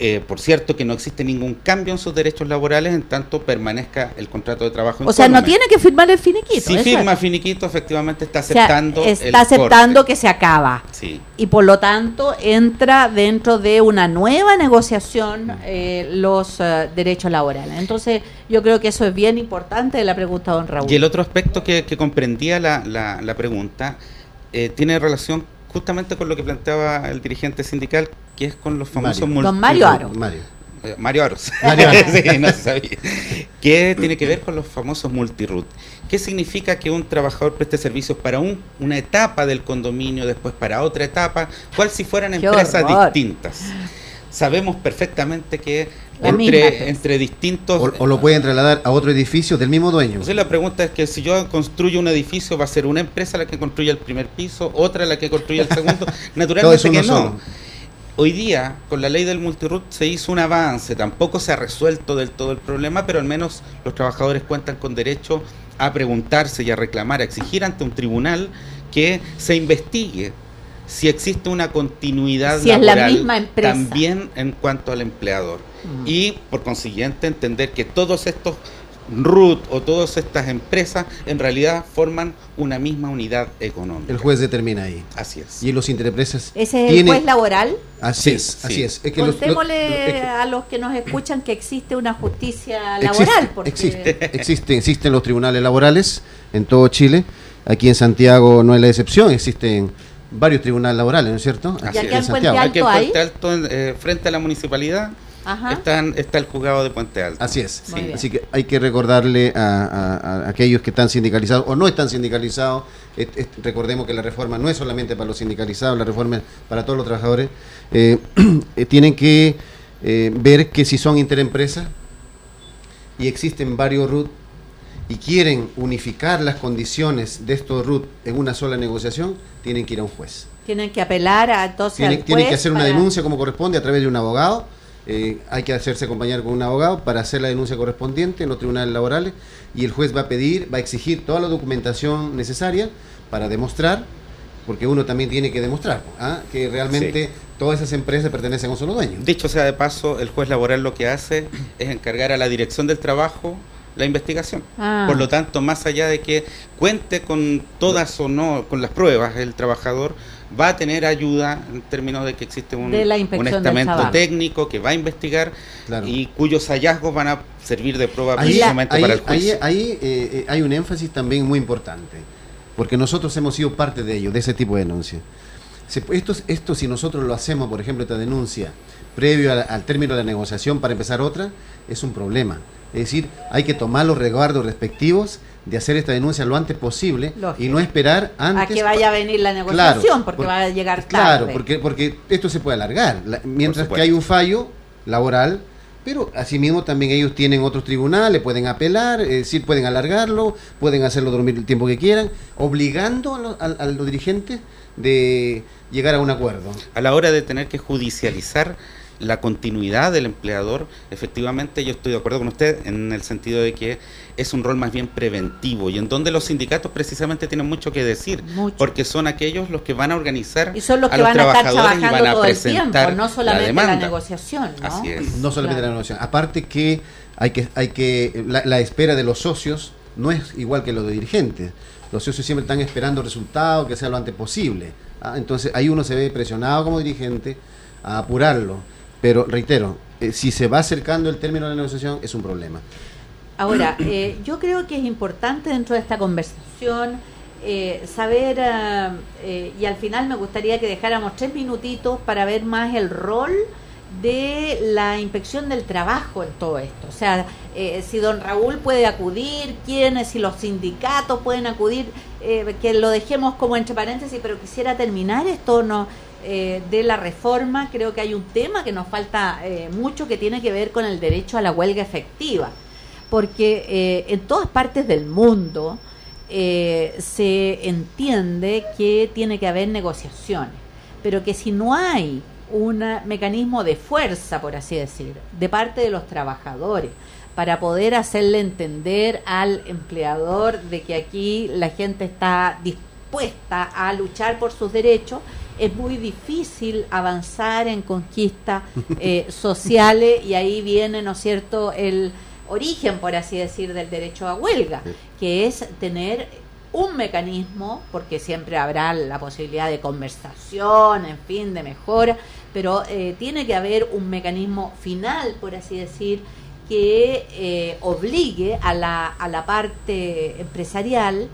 Eh, por cierto, que no existe ningún cambio en sus derechos laborales en tanto permanezca el contrato de trabajo. O sea, no tiene que firmar el finiquito. Si firma es. finiquito, efectivamente está O sea, aceptando. el está aceptando corte. que se acaba. Sí. y por lo tanto entra dentro de una nueva negociación eh, los eh, derechos laborales. Entonces yo creo que eso es bien importante de la pregunta don Raúl. Y el otro aspecto que, que comprendía la, la- la pregunta eh, tiene relación justamente con lo que planteaba el dirigente sindical, que es con los famosos Mario. multi- Don Mario Aro. Mario. Eh, Mario Aros. Mario Aros. Sí, no se sabía. ¿Qué tiene que ver con los famosos multiroot? ¿Qué significa que un trabajador preste servicios para un- una etapa del condominio, después para otra etapa, cual si fueran Qué empresas horror. distintas? Sabemos perfectamente que entre, entre distintos... O, o lo pueden trasladar a otro edificio del mismo dueño. Entonces la pregunta es que si yo construyo un edificio, ¿va a ser una empresa la que construya el primer piso, otra la que construya el segundo? Naturalmente que no. Hoy día, con la ley del multiroot se hizo un avance, tampoco se ha resuelto del todo el problema, pero al menos los trabajadores cuentan con derecho a preguntarse y a reclamar, a exigir ante un tribunal que se investigue si existe una continuidad Si es la laboral misma empresa. también en cuanto al empleador. Mm. Y por consiguiente entender que todos estos RUT o todas estas empresas en realidad forman una misma unidad económica. El juez determina ahí. Así es. Y los interempresas Ese es el juez laboral. Así Sí, es, sí. así es. Es que los- los- Contémosle es que a los que nos escuchan que existe una justicia existe, laboral. porque existe, existe, existen los tribunales laborales en todo Chile. Aquí en Santiago no es la excepción, existen varios tribunales laborales, ¿no es cierto? Así es. en. Puente Aquí en Alto Puente Alto, en- eh, frente a la municipalidad, Ajá. están, está el juzgado de Puente Alto. Así es. Así que hay que recordarle a, a- a aquellos que están sindicalizados o no están sindicalizados. recordemos que la reforma no es solamente para los sindicalizados, la reforma es para todos los trabajadores. eh, eh, tienen que eh, ver que si son interempresas y existen varios RUT y quieren unificar las condiciones de estos RUT en una sola negociación, tienen que ir a un juez. Tienen que apelar a entonces Tienen, al tienen que juez hacer una denuncia como corresponde a través de un abogado. Eh, hay que hacerse acompañar con un abogado para hacer la denuncia correspondiente en los tribunales laborales y el juez va a pedir, va a exigir toda la documentación necesaria para demostrar porque uno también tiene que demostrar ¿ah? que realmente Sí. todas esas empresas pertenecen a un solo dueño. Dicho sea de paso, el juez laboral lo que hace es encargar a la dirección del trabajo la investigación. Ah. Por lo tanto, más allá de que cuente con todas o no, con las pruebas, el trabajador va a tener ayuda en términos de que existe un, un estamento técnico que va a investigar Claro. y cuyos hallazgos van a servir de prueba Ahí, precisamente ahí- para el ahí- juicio. ahí, eh, eh, hay un énfasis también muy importante, porque nosotros hemos sido parte de ello, de ese tipo de denuncia. Esto, esto si nosotros lo hacemos, por ejemplo, esta denuncia, previo a la- al término de la negociación para empezar otra, es un problema. Es decir, hay que tomar los resguardos respectivos de hacer esta denuncia lo antes posible Lógico. y no esperar antes. a que vaya a venir la negociación, Claro, porque por- va a llegar tarde. Claro, porque, porque esto se puede alargar. La- mientras que hay un fallo laboral, pero asimismo también ellos tienen otros tribunales, pueden apelar, es decir, pueden alargarlo, pueden hacerlo dormir el tiempo que quieran, obligando a, los- a- a los dirigentes de llegar a un acuerdo. a la hora de tener que judicializar la continuidad del empleador, efectivamente yo estoy de acuerdo con usted en el sentido de que es un rol más bien preventivo y en donde los sindicatos precisamente tienen mucho que decir, Mucho. porque son aquellos los que van a organizar Y son los a que los van a estar trabajadores y trabajando van a todo el tiempo, presentar no solamente la, demanda. negociación. ¿no? Así es. No solamente Claro. la negociación. Aparte que hay que, hay que la, la espera de los socios no es igual que lo de dirigentes. Los socios siempre están esperando resultados, que sea lo antes posible. Ah, Entonces ahí uno se ve presionado como dirigente a apurarlo. Pero reitero, eh, si se va acercando el término de la negociación es un problema. Ahora, eh, yo creo que es importante dentro de esta conversación eh, saber, ah, eh, y al final me gustaría que dejáramos tres minutitos para ver más el rol de la inspección del trabajo en todo esto. O sea, eh, si don Raúl puede acudir, quiénes, si los sindicatos pueden acudir, eh, que lo dejemos como entre paréntesis, pero quisiera terminar esto no eh, de la reforma. Creo que hay un tema que nos falta eh, mucho que tiene que ver con el derecho a la huelga efectiva porque eh, en todas partes del mundo eh, se entiende que tiene que haber negociaciones, pero que si no hay un mecanismo de fuerza, por así decir, de parte de los trabajadores, para poder hacerle entender al empleador de que aquí la gente está dispuesta a luchar por sus derechos, es muy difícil avanzar en conquistas eh, sociales y ahí viene, ¿no es cierto?, el origen, por así decir, del derecho a huelga, que es tener un mecanismo, porque siempre habrá la posibilidad de conversación, en fin, de mejora, pero eh, tiene que haber un mecanismo final, por así decir, que eh, obligue a la, a la parte empresarial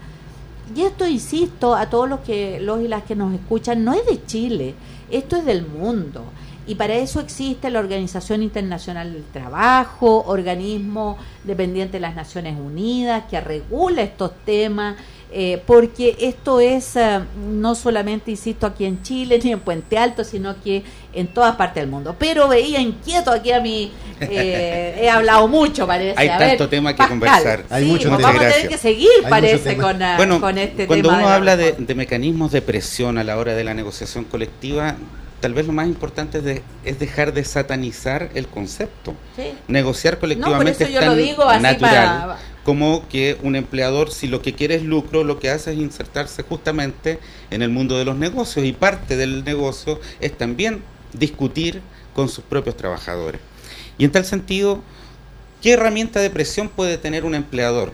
y esto, insisto, a todos los que los y las que nos escuchan, no es de Chile, esto es del mundo. Y para eso existe la Organización Internacional del Trabajo, organismo dependiente de las Naciones Unidas, que regula estos temas, eh, porque esto es eh, no solamente, insisto, aquí en Chile ni en Puente Alto, sino que en todas partes del mundo. Pero veía inquieto aquí a mí, eh, he hablado mucho, parece. Hay A ver, tanto tema que Pascal, conversar. Hay sí, mucho vamos a tener que seguir, Hay parece, con, ah, Bueno, con este cuando tema. uno la habla de, de mecanismos de presión a la hora de la negociación colectiva, tal vez lo más importante es, de- es dejar de satanizar el concepto. Sí. Negociar colectivamente yo es tan digo natural para- como que un empleador, si lo que quiere es lucro, lo que hace es insertarse justamente en el mundo de los negocios y parte del negocio es también discutir con sus propios trabajadores. Y en tal sentido, ¿qué herramienta de presión puede tener un empleador?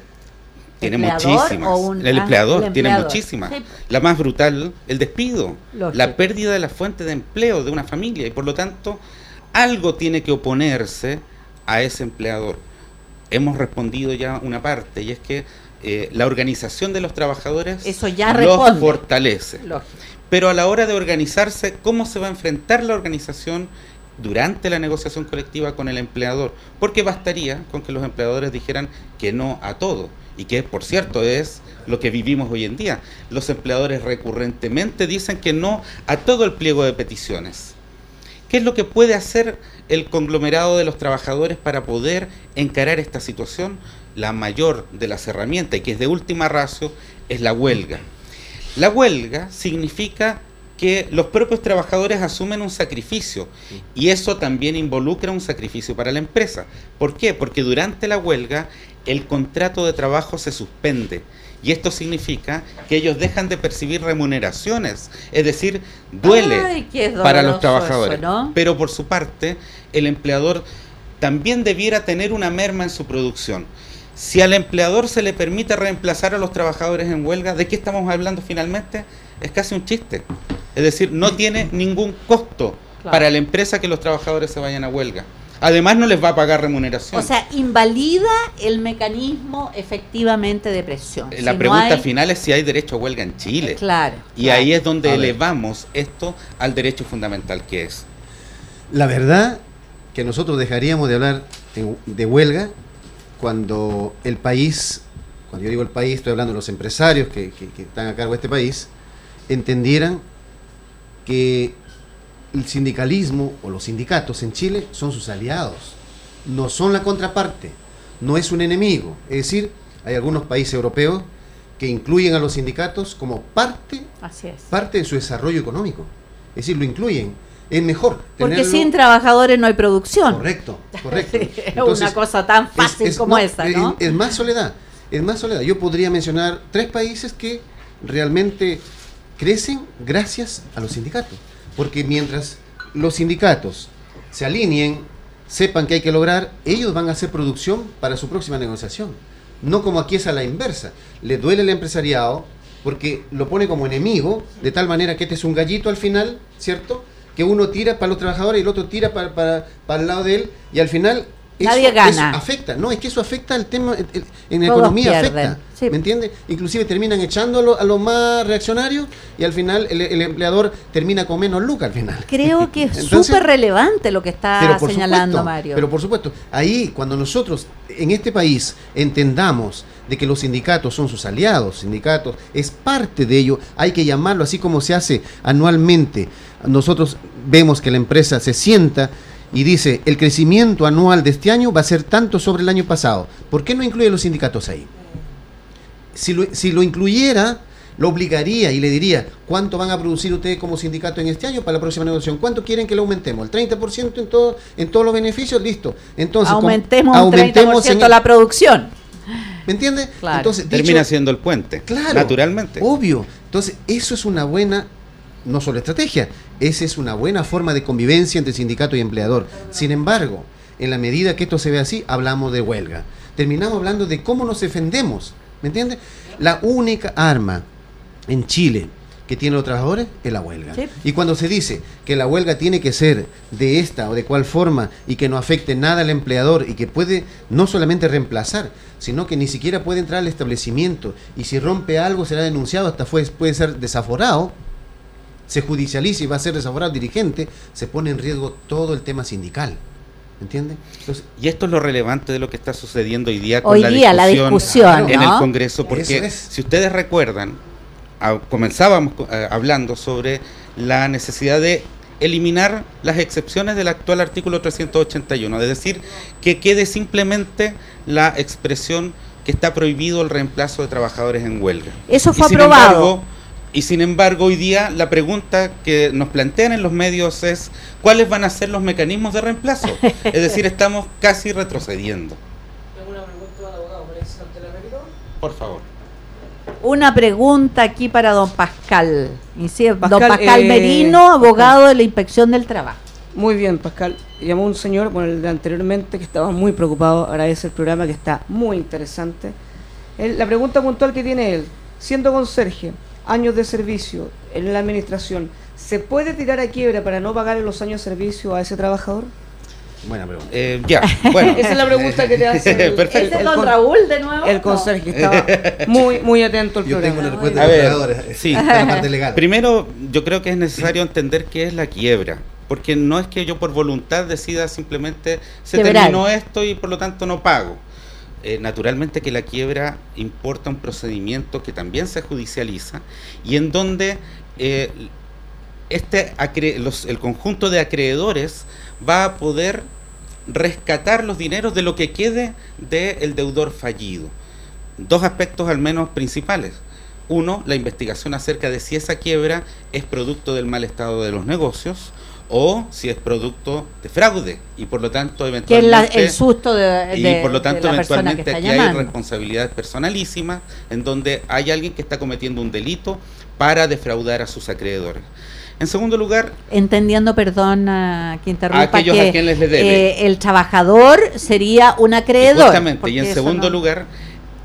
Tiene ¿Empleador muchísimas. o un- el ah, empleador el tiene muchísimas. Sí. La más brutal, el despido, Lógico. la pérdida de la fuente de empleo de una familia y por lo tanto algo tiene que oponerse a ese empleador. Hemos respondido ya una parte y es que eh, la organización de los trabajadores Eso ya los responde. fortalece. Lógico. Pero a la hora de organizarse, ¿cómo se va a enfrentar la organización durante la negociación colectiva con el empleador? Porque bastaría con que los empleadores dijeran que no a todo. Y que, por cierto, es lo que vivimos hoy en día. Los empleadores recurrentemente dicen que no a todo el pliego de peticiones. ¿Qué es lo que puede hacer el conglomerado de los trabajadores para poder encarar esta situación? La mayor de las herramientas, y que es de última ratio, es la huelga. La huelga significa que los propios trabajadores asumen un sacrificio y eso también involucra un sacrificio para la empresa. ¿Por qué? Porque durante la huelga el contrato de trabajo se suspende. Y esto significa que ellos dejan de percibir remuneraciones, es decir, duele Ay, para los trabajadores. eso, ¿no? Pero por su parte, el empleador también debiera tener una merma en su producción. Si al empleador se le permite reemplazar a los trabajadores en huelga, ¿de qué estamos hablando finalmente? Es casi un chiste. Es decir, no tiene ningún costo Claro. para la empresa que los trabajadores se vayan a huelga. Además, no les va a pagar remuneración. O sea, invalida el mecanismo efectivamente de presión. la Si no pregunta hay- final es si hay derecho a huelga en Chile. Claro. Y claro. ahí es donde elevamos esto al derecho fundamental que es. La verdad que nosotros dejaríamos de hablar de huelga cuando el país, cuando yo digo el país, estoy hablando de los empresarios que, que- que están a cargo de este país, entendieran que el sindicalismo o los sindicatos en Chile son sus aliados, no son la contraparte, no es un enemigo. Es decir, hay algunos países europeos que incluyen a los sindicatos como parte Así es. parte de su desarrollo económico. Es decir, lo incluyen. Es mejor. Porque tenerlo- sin trabajadores no hay producción. Correcto, correcto. Es una cosa tan fácil como esa, es- ¿no? Es, más soledad. Es más soledad. Yo podría mencionar tres países que realmente crecen gracias a los sindicatos. Porque mientras los sindicatos se alineen, sepan que hay que lograr, ellos van a hacer producción para su próxima negociación. No como aquí es a la inversa. Le duele el empresariado porque lo pone como enemigo, de tal manera que este es un gallito al final, ¿cierto? Que uno tira para los trabajadores y el otro tira para, para, para el lado de él, y al final eso, Nadie gana. eso afecta. No, es que eso afecta al tema, el- el- en la Todos economía pierden, afecta. sí. ¿Me entiendes? Inclusive terminan echando a lo- a los más reaccionarios y al final el, el empleador termina con menos lucas al final. Creo que es súper relevante lo que está señalando supuesto, Mario. Pero por supuesto, ahí cuando nosotros en este país entendamos de que los sindicatos son sus aliados, sindicatos es parte de ello, hay que llamarlo así como se hace anualmente. Nosotros vemos que la empresa se sienta y dice, el crecimiento anual de este año va a ser tanto sobre el año pasado. ¿Por qué no incluye los sindicatos ahí? Si lo, si lo incluyera, lo obligaría y le diría, ¿cuánto van a producir ustedes como sindicato en este año para la próxima negociación? ¿Cuánto quieren que lo aumentemos? ¿El 30% en, todo, en todos los beneficios? Listo. Entonces, aumentemos, aumentemos un 30% en- la producción. ¿Me entiendes? Claro. Entonces, Termina dicho- siendo el puente, Claro. naturalmente. Obvio. Entonces, eso es una buena, no solo estrategia, esa es una buena forma de convivencia entre sindicato y empleador. Sin embargo, en la medida que esto se ve así, hablamos de huelga. Terminamos hablando de cómo nos defendemos. ¿Me entiendes? La única arma en Chile que tienen los trabajadores es la huelga. Sí. Y cuando se dice que la huelga tiene que ser de esta o de cual forma y que no afecte nada al empleador y que puede no solamente reemplazar, sino que ni siquiera puede entrar al establecimiento y si rompe algo será denunciado, hasta fue- puede ser desaforado, se judicializa y va a ser desaforado el dirigente, se pone en riesgo todo el tema sindical. ¿Entiende? Entonces, Y esto es lo relevante de lo que está sucediendo hoy día con Hoy la día, la discusión discusión, en ¿no? el Congreso, porque es. si ustedes recuerdan, a- comenzábamos co- eh, hablando sobre la necesidad de eliminar las excepciones del actual artículo 381, es decir, que quede simplemente la expresión que está prohibido el reemplazo de trabajadores en huelga. Eso Y fue sin aprobado. embargo, y sin embargo, hoy día la pregunta que nos plantean en los medios es cuáles van a ser los mecanismos de reemplazo. Es decir, estamos casi retrocediendo. Por favor. Una pregunta aquí para don Pascal. Inci- don Pascal, Pascal eh, Merino, abogado de la Inspección del Trabajo. Muy bien, Pascal. Llamó un señor, bueno, el de anteriormente, que estaba muy preocupado. Agradece el programa que está muy interesante. La pregunta puntual que tiene él, siendo conserje, años de servicio en la administración, ¿se puede tirar a quiebra para no pagar los años de servicio a ese trabajador? buena pregunta. Eh, ya, bueno. Esa es la pregunta que te hace el, Perfecto. ¿Ese es el don con- Raúl de nuevo? el conserje. Estaba muy, muy atento al Yo tengo programa. una respuesta A de ver, los trabajadores. sí. Está la parte legal. Primero, yo creo que es necesario entender qué es la quiebra. Porque no es que yo por voluntad decida simplemente se Quebrar. terminó esto y por lo tanto no pago. Eh, naturalmente que la quiebra importa un procedimiento que también se judicializa y en donde eh, este el conjunto de acreedores va a poder rescatar los dineros de lo que quede del deudor fallido. Dos aspectos al menos principales. Uno, la investigación acerca de si esa quiebra es producto del mal estado de los negocios o si es producto de fraude y por lo tanto Que eventualmente la- el susto de, y de- por lo tanto que eventualmente aquí hay responsabilidades personalísimas en donde hay alguien que está cometiendo un delito para defraudar a sus acreedores. En segundo lugar, Entendiendo, perdón, ah, que interrumpa, aquellos que a quienes les debe. eh, el trabajador sería un acreedor. Justamente, y en segundo no- lugar,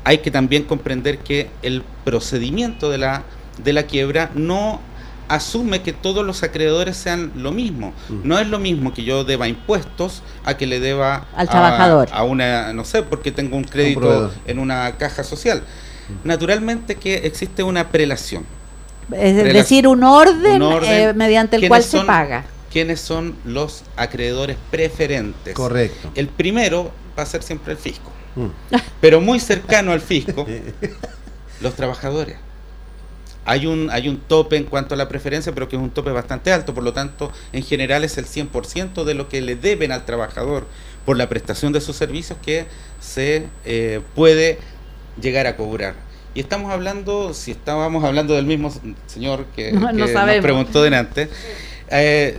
hay que también comprender que el procedimiento de la, de la quiebra no asume que todos los acreedores sean lo mismo. Mm. No es lo mismo que yo deba impuestos a que le deba Al a- trabajador. A, una, no sé, porque tengo un crédito en una caja social. Mm. Naturalmente que existe una prelación. Es decir, un orden, un orden. eh, mediante el ¿Quiénes cual se son- paga. ¿Quiénes son los acreedores preferentes? Correcto. El primero va a ser siempre el fisco. Mm. pero muy cercano al fisco, los trabajadores. Hay un, hay un tope en cuanto a la preferencia, pero que es un tope bastante alto, por lo tanto, en general es el 100% de lo que le deben al trabajador por la prestación de sus servicios que se eh, puede llegar a cobrar. Y estamos hablando, si estábamos hablando del mismo señor que, No, no que nos sabemos. preguntó delante, eh,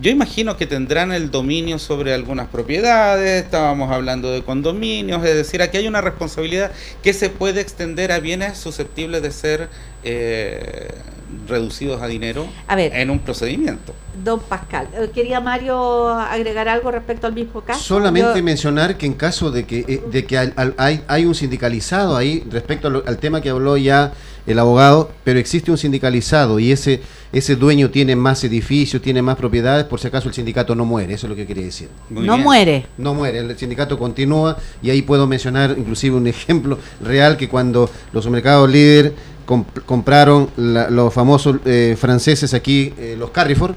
yo imagino que tendrán el dominio sobre algunas propiedades, estábamos hablando de condominios, es decir, aquí hay una responsabilidad que se puede extender a bienes susceptibles de ser eh, reducidos a dinero A ver. en un procedimiento. Don Pascal, eh, ¿quería Mario agregar algo respecto al mismo caso? Solamente Yo- mencionar que en caso de que, eh, de que hay, hay un sindicalizado ahí, respecto al tema que habló ya el abogado, pero existe un sindicalizado y ese, ese dueño tiene más edificios, tiene más propiedades, por si acaso el sindicato no muere, eso es lo que quería decir. Muy no bien. muere. No muere, el sindicato continúa y ahí puedo mencionar inclusive un ejemplo real que cuando los supermercados líder comp- compraron la- los famosos eh, franceses aquí, eh, los Carrefour,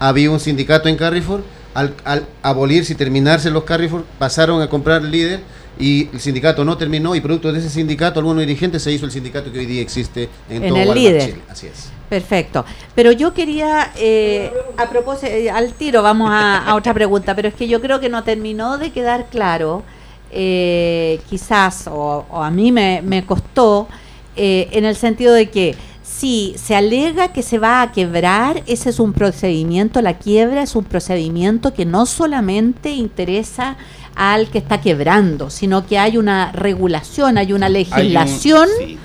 había un sindicato en Carrefour, al, al abolirse y terminarse los Carrefour, pasaron a comprar líder y el sindicato no terminó y producto de ese sindicato, algunos dirigentes se hizo el sindicato que hoy día existe en, En todo el Líder. Chile. Así es. Perfecto. Pero yo quería, eh, a propósito, eh, al tiro vamos a, a otra pregunta, pero es que yo creo que no terminó de quedar claro, eh, quizás, o, o a mí me, me costó, eh, en el sentido de que si se alega que se va a quebrar, ese es un procedimiento, la quiebra es un procedimiento que no solamente interesa al que está quebrando, sino que hay una regulación, hay una Hay un- legislación sí.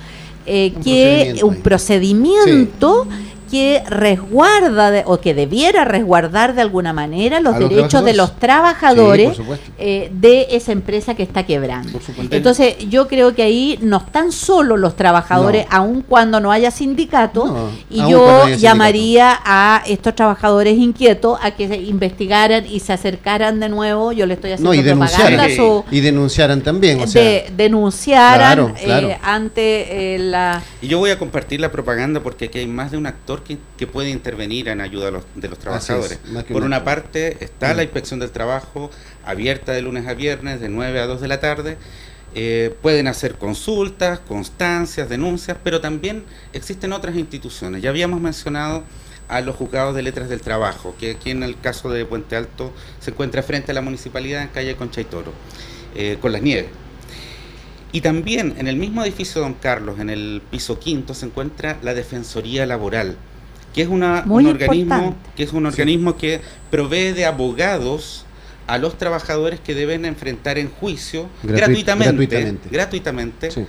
eh, Un que procedimiento un procedimiento que resguarda de- o que debiera resguardar de alguna manera los derechos de los trabajadores Sí, eh, de esa empresa que está quebrando. Entonces yo creo que ahí no están solo los trabajadores, No. aun cuando no haya sindicato, No, y yo sindicato. llamaría a estos trabajadores inquietos a que se investigaran y se acercaran de nuevo, yo le estoy haciendo No, y propaganda su Y denunciaran también, o sea, de, denunciaran Claro, claro. eh, ante eh, la Y yo voy a compartir la propaganda porque aquí hay más de un actor que, que puede intervenir en ayuda los- de los trabajadores. Por un una parte está Mm. la inspección del trabajo abierta de lunes a viernes de 9 a 2 de la tarde. Eh, pueden hacer consultas, constancias, denuncias, pero también existen otras instituciones. Ya habíamos mencionado a los juzgados de letras del trabajo, que aquí en el caso de Puente Alto se encuentra frente a la municipalidad en calle Concha y Toro, eh, con las nieves. Y también en el mismo edificio Don Carlos, en el piso quinto, se encuentra la Defensoría Laboral, que es una, Muy un organismo, importante. que es un organismo que provee de abogados a los trabajadores que deben enfrentar en juicio Gratuit- gratuitamente, gratuitamente. gratuitamente sí.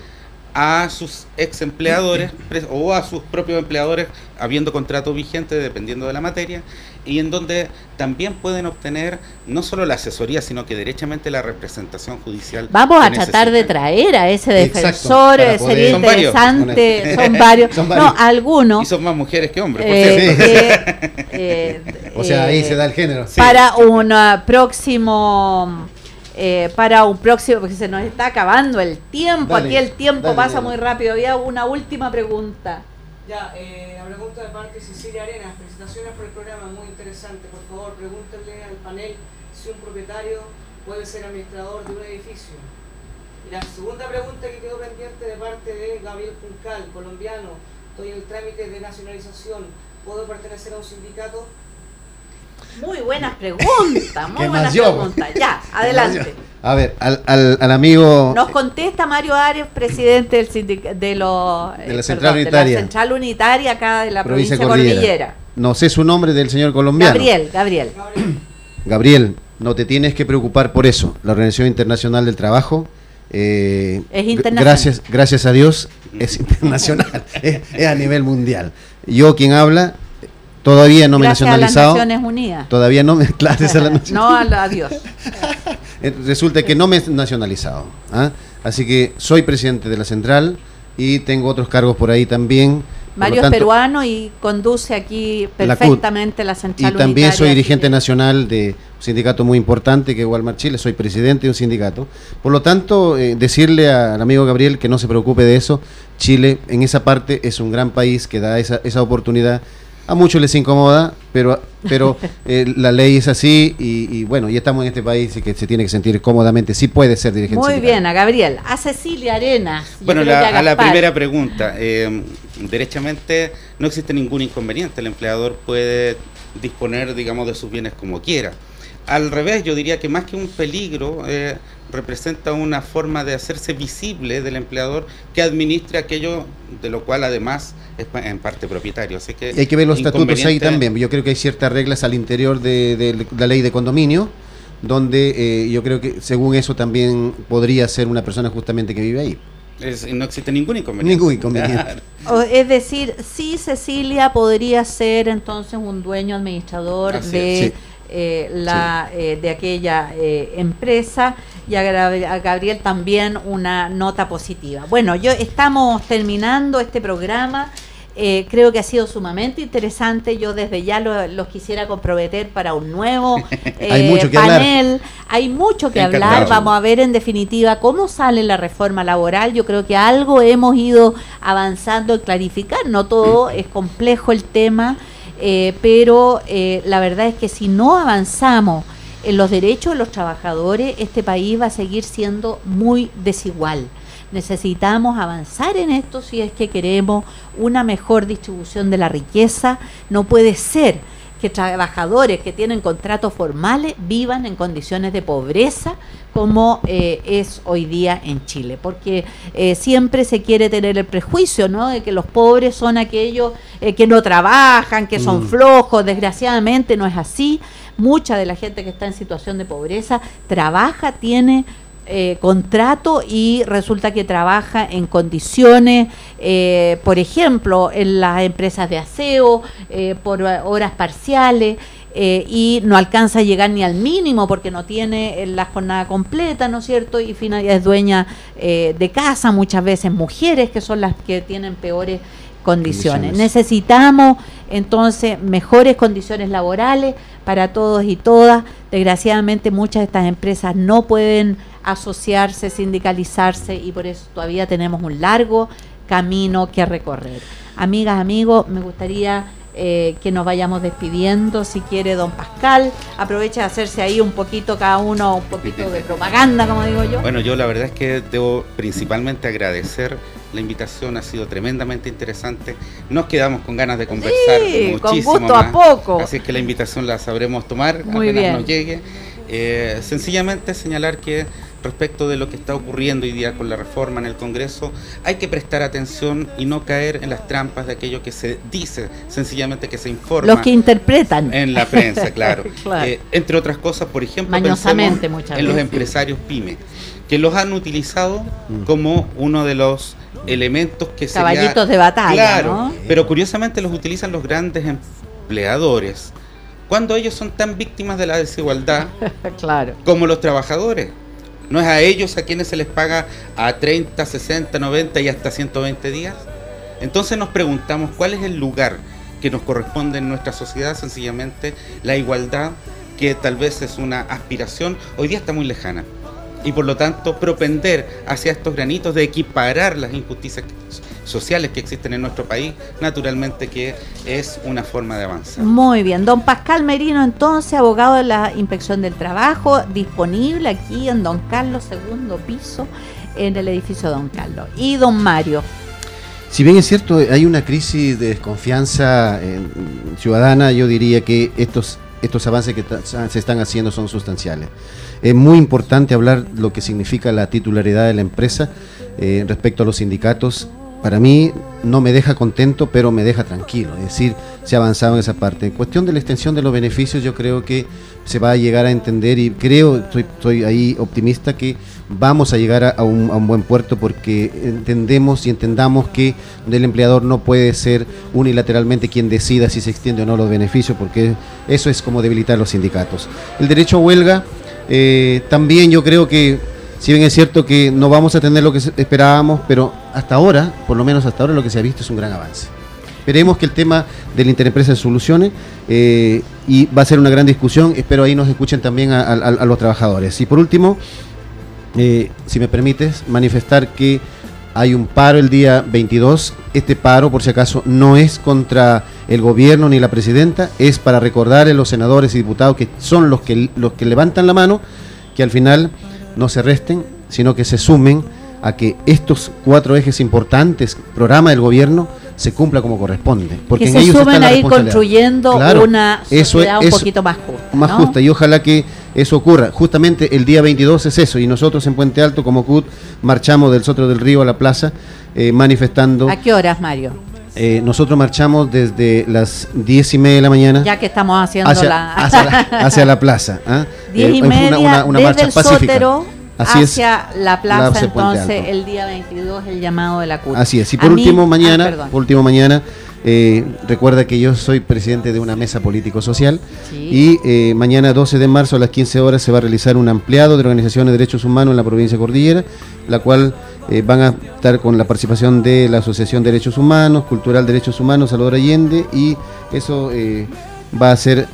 A sus ex empleadores o a sus propios empleadores habiendo contrato vigente dependiendo de la materia y en donde también pueden obtener no solo la asesoría sino que derechamente la representación judicial Vamos a tratar de traer a ese Exacto, defensor, eh, poder- sería Son varios. interesante, son varios, Son no, algunos. y son más mujeres que hombres por eh, cierto que, eh, O sea, ahí eh, se da el género. Para un ah, próximo, eh, para un próximo, porque se nos está acabando el tiempo, Dale, aquí el tiempo dale, pasa dale. muy rápido. Había una última pregunta. Ya, eh, la pregunta de parte de Cecilia Arenas. Felicitaciones por el programa, muy interesante. Por favor, pregúntenle al panel si un propietario puede ser administrador de un edificio. Y la segunda pregunta que quedó pendiente de parte de Gabriel Juncal, colombiano. Estoy en el trámite de nacionalización. ¿Puedo pertenecer a un sindicato? Muy buenas preguntas, muy ¿Qué buenas preguntas. Ya, adelante. A ver, al, al, al amigo. Nos contesta Mario Arias, presidente del sindic- de, los, De la eh, Central perdón, Unitaria. de la Central Unitaria acá de la Provincia provincia, Cordillera. Cordillera. no sé su nombre del señor colombiano. Gabriel, Gabriel. Gabriel, no te tienes que preocupar por eso. La Organización Internacional del Trabajo eh, Es internacional. Gracias, gracias a Dios es internacional, es, es a nivel mundial. Yo quien habla todavía no me a las nacionalizado. Naciones Unidas. Todavía no me la nación- no a Dios. Eh, Resulta que no me he nacionalizado. ¿ah? Así que soy presidente de la central y tengo otros cargos por ahí también. Mario es tanto, peruano y conduce aquí La CUT. perfectamente la, Y central también soy dirigente nacional de un sindicato muy importante que es Walmart Chile, soy presidente de un sindicato. Por lo tanto, eh, decirle al amigo Gabriel que no se preocupe de eso, Chile en esa parte es un gran país que da esa, esa oportunidad. A muchos les incomoda, pero, pero eh, la ley es así y, y bueno, ya estamos en este país y que se tiene que sentir cómodamente. Sí puede ser dirigente Muy sindical. bien, a Gabriel. A Cecilia Arenas. Bueno, la- a la primera pregunta, eh, derechamente no existe ningún inconveniente, el empleador puede disponer, digamos, de sus bienes como quiera. Al revés, yo diría que más que un peligro, eh, representa una forma de hacerse visible del empleador que administre aquello de lo cual además es en parte propietario. Así que Y hay que ver los estatutos ahí también. Yo creo que hay ciertas reglas al interior de, de la ley de condominio, donde eh, yo creo que según eso también podría ser una persona justamente que vive ahí. es- no existe ningún inconveniente. Ningún inconveniente. Claro. O- Es decir, sí, Cecilia podría ser entonces un dueño administrador Así de, es. Sí. Eh, la, eh, de aquella eh, empresa y a, Gabriel también una nota positiva. Bueno, yo estamos terminando este programa. eh, creo que ha sido sumamente interesante. Yo desde ya lo- los quisiera comprometer para un nuevo eh, Hay mucho que hablar. panel. Hay mucho que hablar. Vamos a ver en definitiva cómo sale la reforma laboral. Yo creo que algo hemos ido avanzando en clarificar. No todo es complejo el tema, eh, pero eh, la verdad es que si no avanzamos en los derechos de los trabajadores, este país va a seguir siendo muy desigual. Necesitamos avanzar en esto si es que queremos una mejor distribución de la riqueza. No puede ser que trabajadores que tienen contratos formales vivan en condiciones de pobreza como eh, es hoy día en Chile, porque eh, siempre se quiere tener el prejuicio, ¿no? De que los pobres son aquellos eh, que no trabajan, que son Mm. flojos, desgraciadamente no es así. Mucha de la gente que está en situación de pobreza trabaja, tiene eh, contrato y resulta que trabaja en condiciones, eh, por ejemplo, en las empresas de aseo, eh, por horas parciales. y no alcanza a llegar ni al mínimo porque no tiene la jornada completa, ¿no es cierto? Y final es dueña de casa, muchas veces mujeres que son las que tienen peores condiciones. Condiciones. Necesitamos entonces mejores condiciones laborales para todos y todas. Desgraciadamente muchas de estas empresas no pueden asociarse, sindicalizarse y por eso todavía tenemos un largo camino que recorrer. Amigas, amigos, me gustaría eh, que nos vayamos despidiendo. Si quiere, don Pascal, aproveche de hacerse ahí un poquito cada uno, un poquito de propaganda, como digo yo. Bueno, yo la verdad es que debo principalmente agradecer la invitación, ha sido tremendamente interesante. Nos quedamos con ganas de conversar Sí, con muchísimo gusto a más. poco. Así es que la invitación la sabremos tomar Muy apenas bien. nos llegue. Eh, sencillamente señalar que respecto de lo que está ocurriendo hoy día con la reforma en el Congreso, hay que prestar atención y no caer en las trampas de aquello que se dice, sencillamente que se informa. Los que interpretan. En la prensa, claro. Claro. Eh, entre otras cosas, por ejemplo, pensemos en los empresarios pyme, que los han utilizado Mm. como uno de los elementos que sería- Caballitos de batalla, Claro, ¿no? pero curiosamente los utilizan los grandes empleadores, cuando ellos son tan víctimas de la desigualdad claro. como los trabajadores. No es a ellos a quienes se les paga a 30, 60, 90 y hasta 120 días. Entonces nos preguntamos cuál es el lugar que nos corresponde en nuestra sociedad, sencillamente la igualdad, que tal vez es una aspiración, hoy día está muy lejana. Y por lo tanto, propender hacia estos granitos de equiparar las injusticias sociales que existen en nuestro país, naturalmente que es una forma de avanzar. Muy bien, don Pascal Merino, entonces, abogado de la Inspección del Trabajo, disponible aquí en Don Carlos, segundo piso, en el edificio Don Carlos. Y don Mario, Si bien es cierto, hay una crisis de desconfianza eh, ciudadana, yo diría que estos, estos avances que se están haciendo son sustanciales. Es muy importante hablar lo que significa la titularidad de la empresa eh, respecto a los sindicatos. Para mí no me deja contento, pero me deja tranquilo. Es decir, se ha avanzado en esa parte. En cuestión de la extensión de los beneficios, yo creo que se va a llegar a entender y creo, estoy, estoy ahí optimista, que vamos a llegar a, un, a un buen puerto porque entendemos y entendamos que el empleador no puede ser unilateralmente quien decida si se extiende o no los beneficios, porque eso es como debilitar los sindicatos. El derecho a huelga, eh, también yo creo que si bien es cierto que no vamos a tener lo que esperábamos, pero hasta ahora, por lo menos hasta ahora, lo que se ha visto es un gran avance. Esperemos que el tema de la interempresa se solucione eh, y va a ser una gran discusión. Espero ahí nos escuchen también a, los trabajadores. Y por último, eh, si me permites, manifestar que hay un paro el día 22. Este paro, por si acaso, no es contra el gobierno ni la presidenta, es para recordar a los senadores y diputados que son los que, los que levantan la mano, que al final no se resten, sino que se sumen a que estos cuatro ejes importantes, programa del gobierno, se cumpla como corresponde. Porque que en se ellos sumen la a ir construyendo Claro, una es- sociedad un poquito más justa. más ¿no? justa y ojalá que eso ocurra. Justamente el día 22 es eso y nosotros en Puente Alto como CUT marchamos del Sotro del Río a la plaza eh, manifestando. ¿A qué horas, Mario? Eh, nosotros marchamos desde las 10 y media de la mañana Ya que estamos haciendo hacia, la... hacia la, hacia la plaza. ¿ah? Diez y Eh, media una, una- una desde marcha el pacífica. Así es. hacia la plaza, entonces el día 22 el llamado de la CUT. Así es. Y A por último ah, mañana, por último mañana, eh, recuerda que yo soy presidente de una mesa político-social Sí. y eh, mañana 12 de marzo a las 15 horas se va a realizar un ampliado de organizaciones de derechos humanos en la provincia de Cordillera, la cual eh, van a estar con la participación de la Asociación de Derechos Humanos, Cultural Derechos Humanos, Salvador Allende y eso eh, va a ser,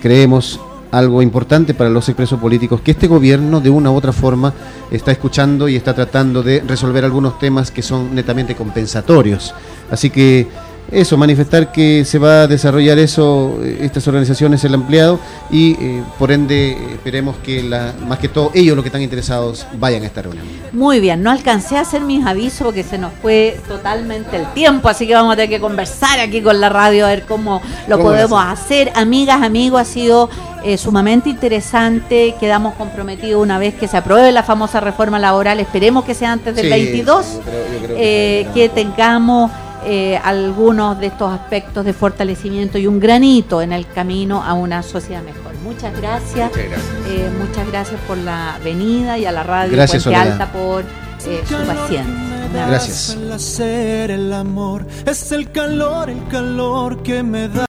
creemos, algo importante para los expresos políticos que este gobierno de una u otra forma está escuchando y está tratando de resolver algunos temas que son netamente compensatorios. Así que eso, manifestar que se va a desarrollar eso, eh, estas organizaciones, el ampliado, y eh, por ende esperemos que la, más que todo ellos los que están interesados vayan a esta reunión. Muy bien, no alcancé a hacer mis avisos porque se nos fue totalmente el tiempo, así que vamos a tener que conversar aquí con la radio a ver cómo lo ¿Cómo lo podemos hacer. Amigas, amigos, ha sido eh, sumamente interesante. Quedamos comprometidos una vez que se apruebe la famosa reforma laboral, esperemos que sea antes del Sí, 22, yo creo- yo creo eh, que tengamos eh, algunos de estos aspectos de fortalecimiento y un granito en el camino a una sociedad mejor. Muchas gracias. Muchas gracias. Eh, muchas gracias por la venida y a la radio Gracias, Puente Soledad. Alta por eh, su paciencia. Gracias. El hacer el amor es el calor, el calor que me da.